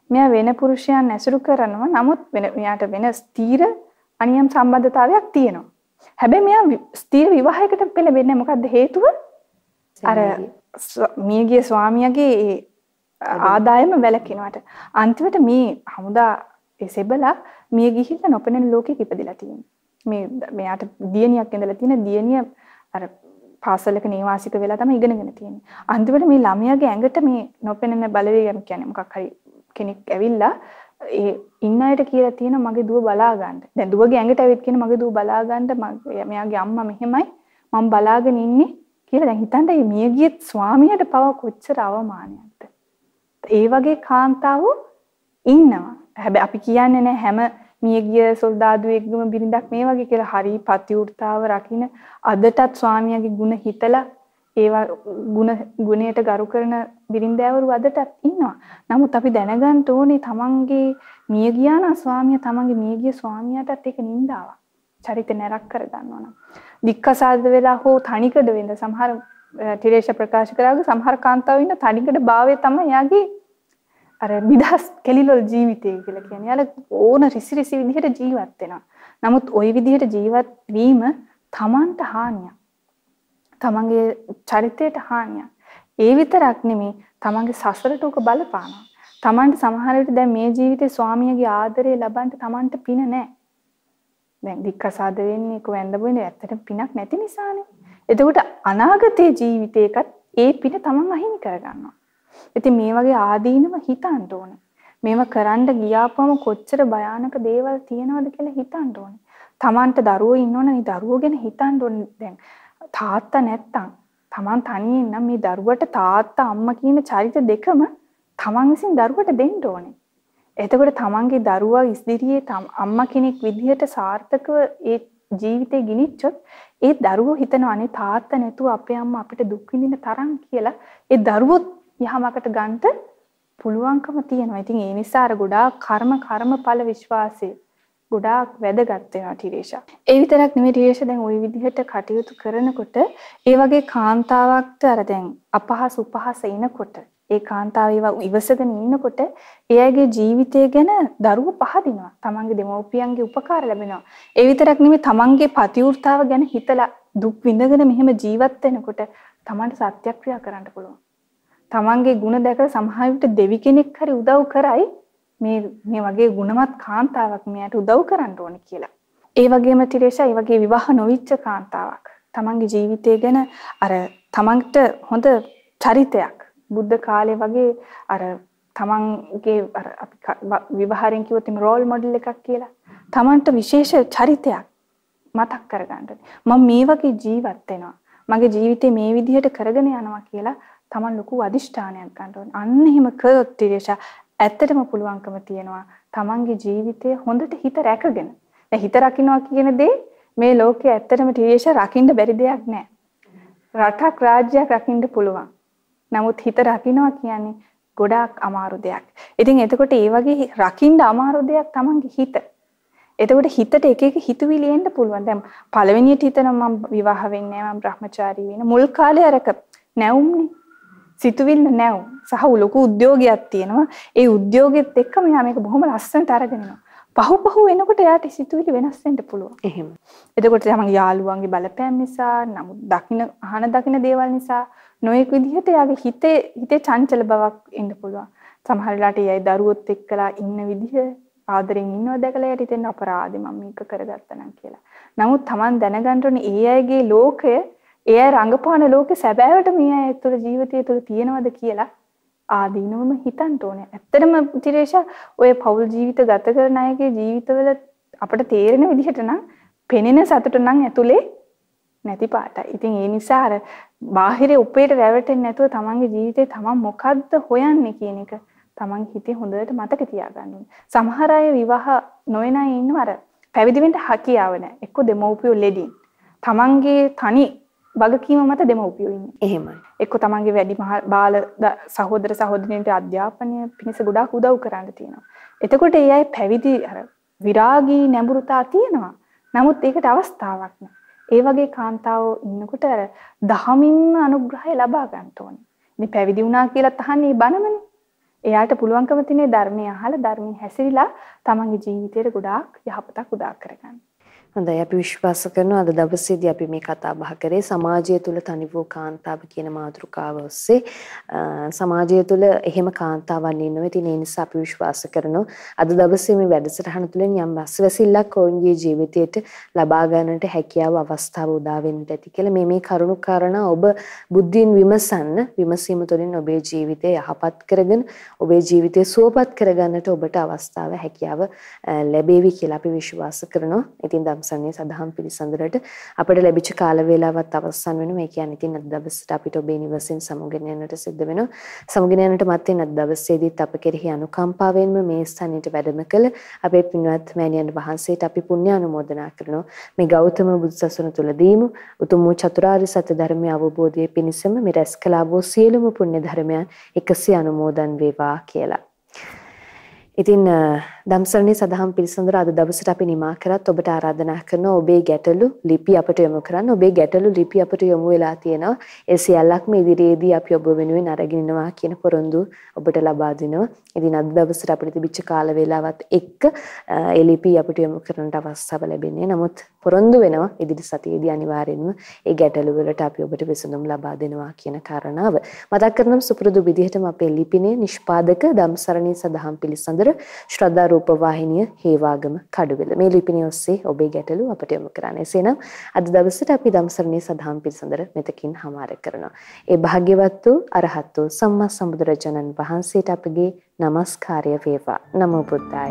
මෙයා වෙන පුරුෂයන් ඇසුරු කරනවා. නමුත් වෙන මෙයාට වෙන ස්ථීර අනියම් සම්බන්ධතාවයක් තියෙනවා. හැබැයි මෙයා ස්ථීර විවාහයකට පෙළඹෙන්නේ මොකද්ද හේතුව? අර මියගිය ස්වාමියාගේ ආදායම වැළකිනවට අන්තිමට මේ හමුදා සෙබලා මිය ගිහිල්ලා නොපෙනෙන ලෝකෙක ඉපදිලා තියෙනවා. මේ මෙයාට දියණියක් ඉඳලා තියෙන දියණිය අර පාසලක නිවාසික වෙලා තමයි ඉගෙනගෙන තියෙන්නේ. අන්තිමට මේ ළමයාගේ ඇඟට මේ නොපෙනෙන බලවේගයක් කියන්නේ මොකක් හරි කෙනෙක් ඇවිල්ලා ඒ ඉන්න අයට කියලා තියෙන මගේ දුව බලා ගන්න. දැන් දුවගේ ඇඟට ඇවිත් කියන මගේ දුව බලා ගන්න මෙයාගේ අම්මා මෙහෙමයි මම බලාගෙන ඉන්නේ කියලා දැන් හිතන්න මේ මියගිය ස්වාමියාට පව කොච්චර අවමානයක්ද. ඒ වගේ කාන්තාවෝ ඉන්නවා. හැබැයි අපි කියන්නේ නැහැ හැම මියගිය සොල්දාදුවෙක්ගම බිරිඳක් මේ වගේ කියලා හරි පතිවෘතාව රකින්න අදටත් ස්වාමියාගේ ಗುಣ හිතලා ඒවා ಗುಣ ගුණයට ගරු කරන බිරින්දෑවරු අදටත් ඉන්නවා. නමුත් අපි දැනගන්න ඕනේ තමන්ගේ මිය ගියා නම් ස්වාමියා තමන්ගේ මියගිය ස්වාමියාටත් ඒක නින්දාවක්. චරිත නැරක් කර ගන්නවා නම්. දික්කසාද වෙලා හෝ තනිකඩ වෙන්න සමහර ටිරේෂ ප්‍රකාශ කරාගේ සමහර කාන්තාවෝ ඉන්න තනිකඩ භාවය තමයි යාගේ අර නිදහස් කෙලිලොල් ජීවිතය කියලා කියන්නේ. යාල ඕන රිසි රිසි විදිහට ජීවත් වෙනවා. නමුත් ওই විදිහට ජීවත් වීම තමන්ට හානියක්. තමන්ගේ චරිතයට හානියක්. ඒ විතරක් නෙමෙයි තමන්ගේ සසරට උක බලපානවා. තමන්ට සමහර විට දැන් මේ ජීවිතේ ස්වාමියාගේ ආදරය ලබන්න තමන්ට පින නැහැ. දැන් දික්කසාද වෙන්නේ කො වැඳ බොන්නේ ඇත්තට පිනක් නැති නිසානේ. එතකොට අනාගතයේ ජීවිතේකත් ඒ පින තමන් අහිමි කරගන්නවා. ඉතින් මේ වගේ ආදීනව හිතන්න ඕනේ. මේව කරන්න ගියාපම කොච්චර භයානක දේවල් තියෙනවද කියලා හිතන්න ඕනේ. තමන්ට දරුවෝ ඉන්නවනේ දරුවෝ ගැන හිතන්න ඕනේ. දැන් තාත්තා නැත්තම් තමන් තනියෙන් නම් මේ දරුවට තාත්තා අම්මා කියන චරිත දෙකම තමන් විසින් දරුවට දෙන්න ඕනේ. එතකොට තමන්ගේ දරුවා ඉස්දිරියේ අම්මා කෙනෙක් විදිහට සාර්ථකව ඒ ජීවිතේ ගිනිච්චොත් ඒ දරුවෝ හිතනවා අනේ තාත්තා නැතුව අපේ අම්මා අපිට දුක් විඳින තරම් කියලා ඒ දරුවොත් යහමකට ගන්නට පුළුවන්කම තියෙනවා. ඉතින් ඒ නිසා අර ගොඩාක් කර්ම කර්මඵල විශ්වාසය ගොඩාක් වැදගත් වෙනවා ටිරේෂා. ඒ විතරක් නෙමෙයි ටිරේෂා දැන් ওই විදිහට කටයුතු කරනකොට ඒ වගේ කාන්තාවක්ට අර දැන් අපහාස උපහාස එනකොට ඒ කාන්තාව ඒවා ඉවසගෙන ඉන්නකොට එයාගේ ජීවිතය ගැන දරුවෝ පහදිනවා. තමන්ගේ දෙමව්පියන්ගේ උපකාර ලැබෙනවා. ඒ විතරක් නෙමෙයි තමන්ගේ පතිවෘතාව ගැන හිතලා දුක් විඳගෙන මෙහෙම ජීවත් වෙනකොට තමන්ට සත්‍යක්‍රියා කරන්න පුළුවන්. තමන්ගේ ಗುಣ දැකලා සමහර විට දෙවි කෙනෙක් හරි උදව් කරයි මේ මේ වගේ ගුණවත් කාන්තාවක් මෙයාට උදව් කරන්න ඕනේ කියලා. ඒ වගේම ටිරේෂා ඒ වගේ විවාහ නොවිච්ච කාන්තාවක් තමන්ගේ ජීවිතය ගැන අර තමන්ට හොඳ චරිතයක් බුද්ධ කාලේ වගේ අර තමන්ගේ අර අපි විවාහයෙන් කිව්වොත් එimhe රෝල් මොඩල් එකක් කියලා. තමන්ට විශේෂ චරිතයක් මතක් කරගන්න. මම මේ වගේ ජීවත් වෙනවා. මගේ ජීවිතේ මේ විදිහට කරගෙන යනවා කියලා තමන් ලොකු අදිෂ්ඨානයක් ගන්න ඕනේ. අන්න එහෙම කරොත් ත්‍රිෂා ඇත්තටම පුළුවන්කම තියෙනවා තමන්ගේ ජීවිතය හොඳට හිත රැකගෙන. දැන් හිත රකින්නවා කියන දේ මේ ලෝකයේ ඇත්තටම ත්‍රිෂා රකින්න බැරි දෙයක් නෑ. රටක් රාජ්‍යයක් රකින්න පුළුවන්. නමුත් හිත රකින්නවා කියන්නේ ගොඩාක් අමාරු දෙයක්. ඉතින් එතකොට ඒ වගේ රකින්න අමාරු දෙයක් තමන්ගේ හිත. එතකොට හිතට එක එක හිතුවිලි එන්න පුළුවන්. දැන් පළවෙනියට හිතනවා මම විවාහ වෙන්නේ නැහැ මම බ්‍රහ්මචාරී වෙන. මුල් කාලේ අරක නැවුම්නේ. සිතුවිල්ල නැවුම් සහ ලොකු උද්‍යෝගයක් තියෙනවා. ඒ උද්‍යෝගෙත් එක්කම යා මේක බොහොම ලස්සනට අරගෙන යනවා. පහු පහු වෙනකොට එයාට සිතුවිලි වෙනස් වෙන්න පුළුවන්. එහෙම. එතකොට තමන්ගේ යාළුවන්ගේ බලපෑම් නිසා, නමුත් දකින්න අහන දකින්න දේවල් නිසා නොයෙක් විදිහට එයාගේ හිතේ හිතේ චංචල බවක් එන්න පුළුවන්. සමහර වෙලාවට එයයි දරුවොත් එක්කලා ඉන්න විදිහ ආදරෙන් ඉන්නව දැකලා එයාට හිතෙන අපරාධේ මම මේක කරගත්තා නම් කියලා. නමුත් Taman දැනගන්න ඕනේ ඒ අයගේ ලෝකය ඒ අය රඟපාන ලෝකේ සැබෑවට මේ අය තුළ ජීවිතය තුළ තියෙනවද කියලා ආදීනවම හිතන්න ඕනේ. ඇත්තටම තිරේෂා ඔය පෞල් ජීවිත ගත කරන අයගේ ජීවිතවල අපිට තේරෙන විදිහට නම් පෙනෙන සතුට නම් ඇතුලේ නැති පාටයි. ඉතින් ඒ නිසා අර බාහිර උපේට රැවටෙන්නේ නැතුව තමන්ගේ ජීවිතේ තමන් මොකද්ද හොයන්නේ කියන එක තමන් හිතේ හොඳට මතක තියාගන්න ඕනේ. සමහර අය විවාහ නොවන අය ඉන්නව අර පැවිදි වෙන්න හැකියාව නැහැ. එක්ක දෙමව්පියෝ ලෙඩින්. තමන්ගේ තනි වගකීම මත දෙමව්පියෝ ඉන්නේ. එහෙමයි. එක්ක තමන්ගේ වැඩි බාල සහෝදර සහෝදරියන්ට අධ්‍යාපනය පිණිස ගොඩාක් උදව් කරන්න තියෙනවා. එතකොට ඒ අය පැවිදි අර විරාගී නැඹුරුතා තියෙනවා. නමුත් ඒකට අවස්ථාවක් නැහැ. ඒ වගේ කාන්තාවෝ ඉන්නකොට අර දහමින්ම අනුග්‍රහය ලබා ගන්න ඕනේ. ඉතින් පැවිදි වුණා කියලා තහන්නේ බනමනේ. එයාට පුළුවන්කම තියෙන ධර්මය අහලා ධර්මයෙන් හැසිරීලා තමන්ගේ ජීවිතේට ගොඩාක් යහපතක් උදා කරගන්න. හොඳයි අපි විශ්වාස කරනවා අද දවසේදී අපි මේ කතා බහ කරේ සමාජය තුළ තනි වූ කාන්තාව කියන මාතෘකාව ඔස්සේ සමාජය තුළ එහෙම කාන්තාවන් ඉන්නවා. ඉතින් ඒ නිසා අපි විශ්වාස කරනවා අද දවසේ මේ වැඩසටහන තුළින් යම් රසවැසිල්ලක් ඔවුන්ගේ ජීවිතයට ලබා ගන්නට හැකියාව අවස්ථාව උදා වෙන්නට ඇති කියලා මේ මේ කරුණු කාරණා ඔබ බුද්ධින් විමසන්න විමසීම තුළින් ඔබේ ජීවිතය යහපත් කරගෙන ඔබේ ජීවිතය සුවපත් කරගන්නට ඔබට අවස්ථාව හැකියාව ලැබේවි කියලා අපි විශ්වාස කරනවා. ඉතින් දම්සන්නේ සදහම් පිළිසඳරට අපිට ලැබිච්ච කාල වේලාවත් අවසන් වෙනවා. ඒ කියන්නේ ඉතින් අද දවසට අපිට ඔබේ නිවසෙන් සමුගෙන යන්නට සිද්ධ වෙනවා. සමුගෙන යන්නට මත්තෙන් අද දවසේදීත් අප කෙරෙහි අනුකම්පාවෙන්ම මේ ස්ථානෙට වැඩම කළ අපේ පින්වත් මෑණියන් වහන්සේට අපි පුණ්‍ය අනුමෝදනා කරනවා. මේ ගෞතම බුදුසසුන තුලදීම උතුම් වූ චතුරාර්ය සත්‍ය ධර්මය අවබෝධයේ පිණිසම මේ රැස් කළා වූ සියලුම පුණ්‍ය ධර්මයන් එකසේ අනුමෝදන් වේවා කියලා. ඉතින් දම්සරණී සදහම් පිළිසඳර අද දවසට අපි නිමා කරත් ඔබට ආරාධනා කරනවා ඔබේ ගැටලු ලිපි අපට යොමු කරන්න. ඔබේ ගැටලු ලිපි අපට යොමු වෙලා තියෙනවා. ඒ සියල්ලක්ම ඉදිරියේදී අපි ඔබ වෙනුවෙන් අරගෙන ඉනවා කියන පොරොන්දු ඔබට ලබා දෙනවා. ඉතින් අද දවසට අපිට තිබිච්ච කාල වේලාවත් එක්ක ඒ ලිපි අපට යොමු කරන්නට අවස්ථාව ලැබෙන්නේ. නමුත් පොරොන්දු වෙනවා ඉදිරි සතියේදී අනිවාර්යෙන්ම ඒ ගැටලු වලට අපි ඔබට විසඳුම් ලබා දෙනවා කියන කාරණාව. මතක් කරනම් සුපුරුදු විදිහටම අපේ ලිපිනේ නිෂ්පාදක දම්සරණී සදහම් පිළිසඳර ශ්‍රද්ධා රූපවාහිනිය හේවාගම කඩුවෙල. මේ ලිපිණිය ඔස්සේ ඔබේ ගැටලු අපට යොමු කරන්න. එසේනම් අද දවසට අපි ධම්සරණේ සදහම් පිළිසඳර මෙතකින් හමාර කරනවා. ඒ භාග්‍යවත් වූ අරහත් වූ සම්මා සම්බුදුරජාණන් වහන්සේට අපගේ নমස්කාරය වේවා. නමෝ බුද්ධාය.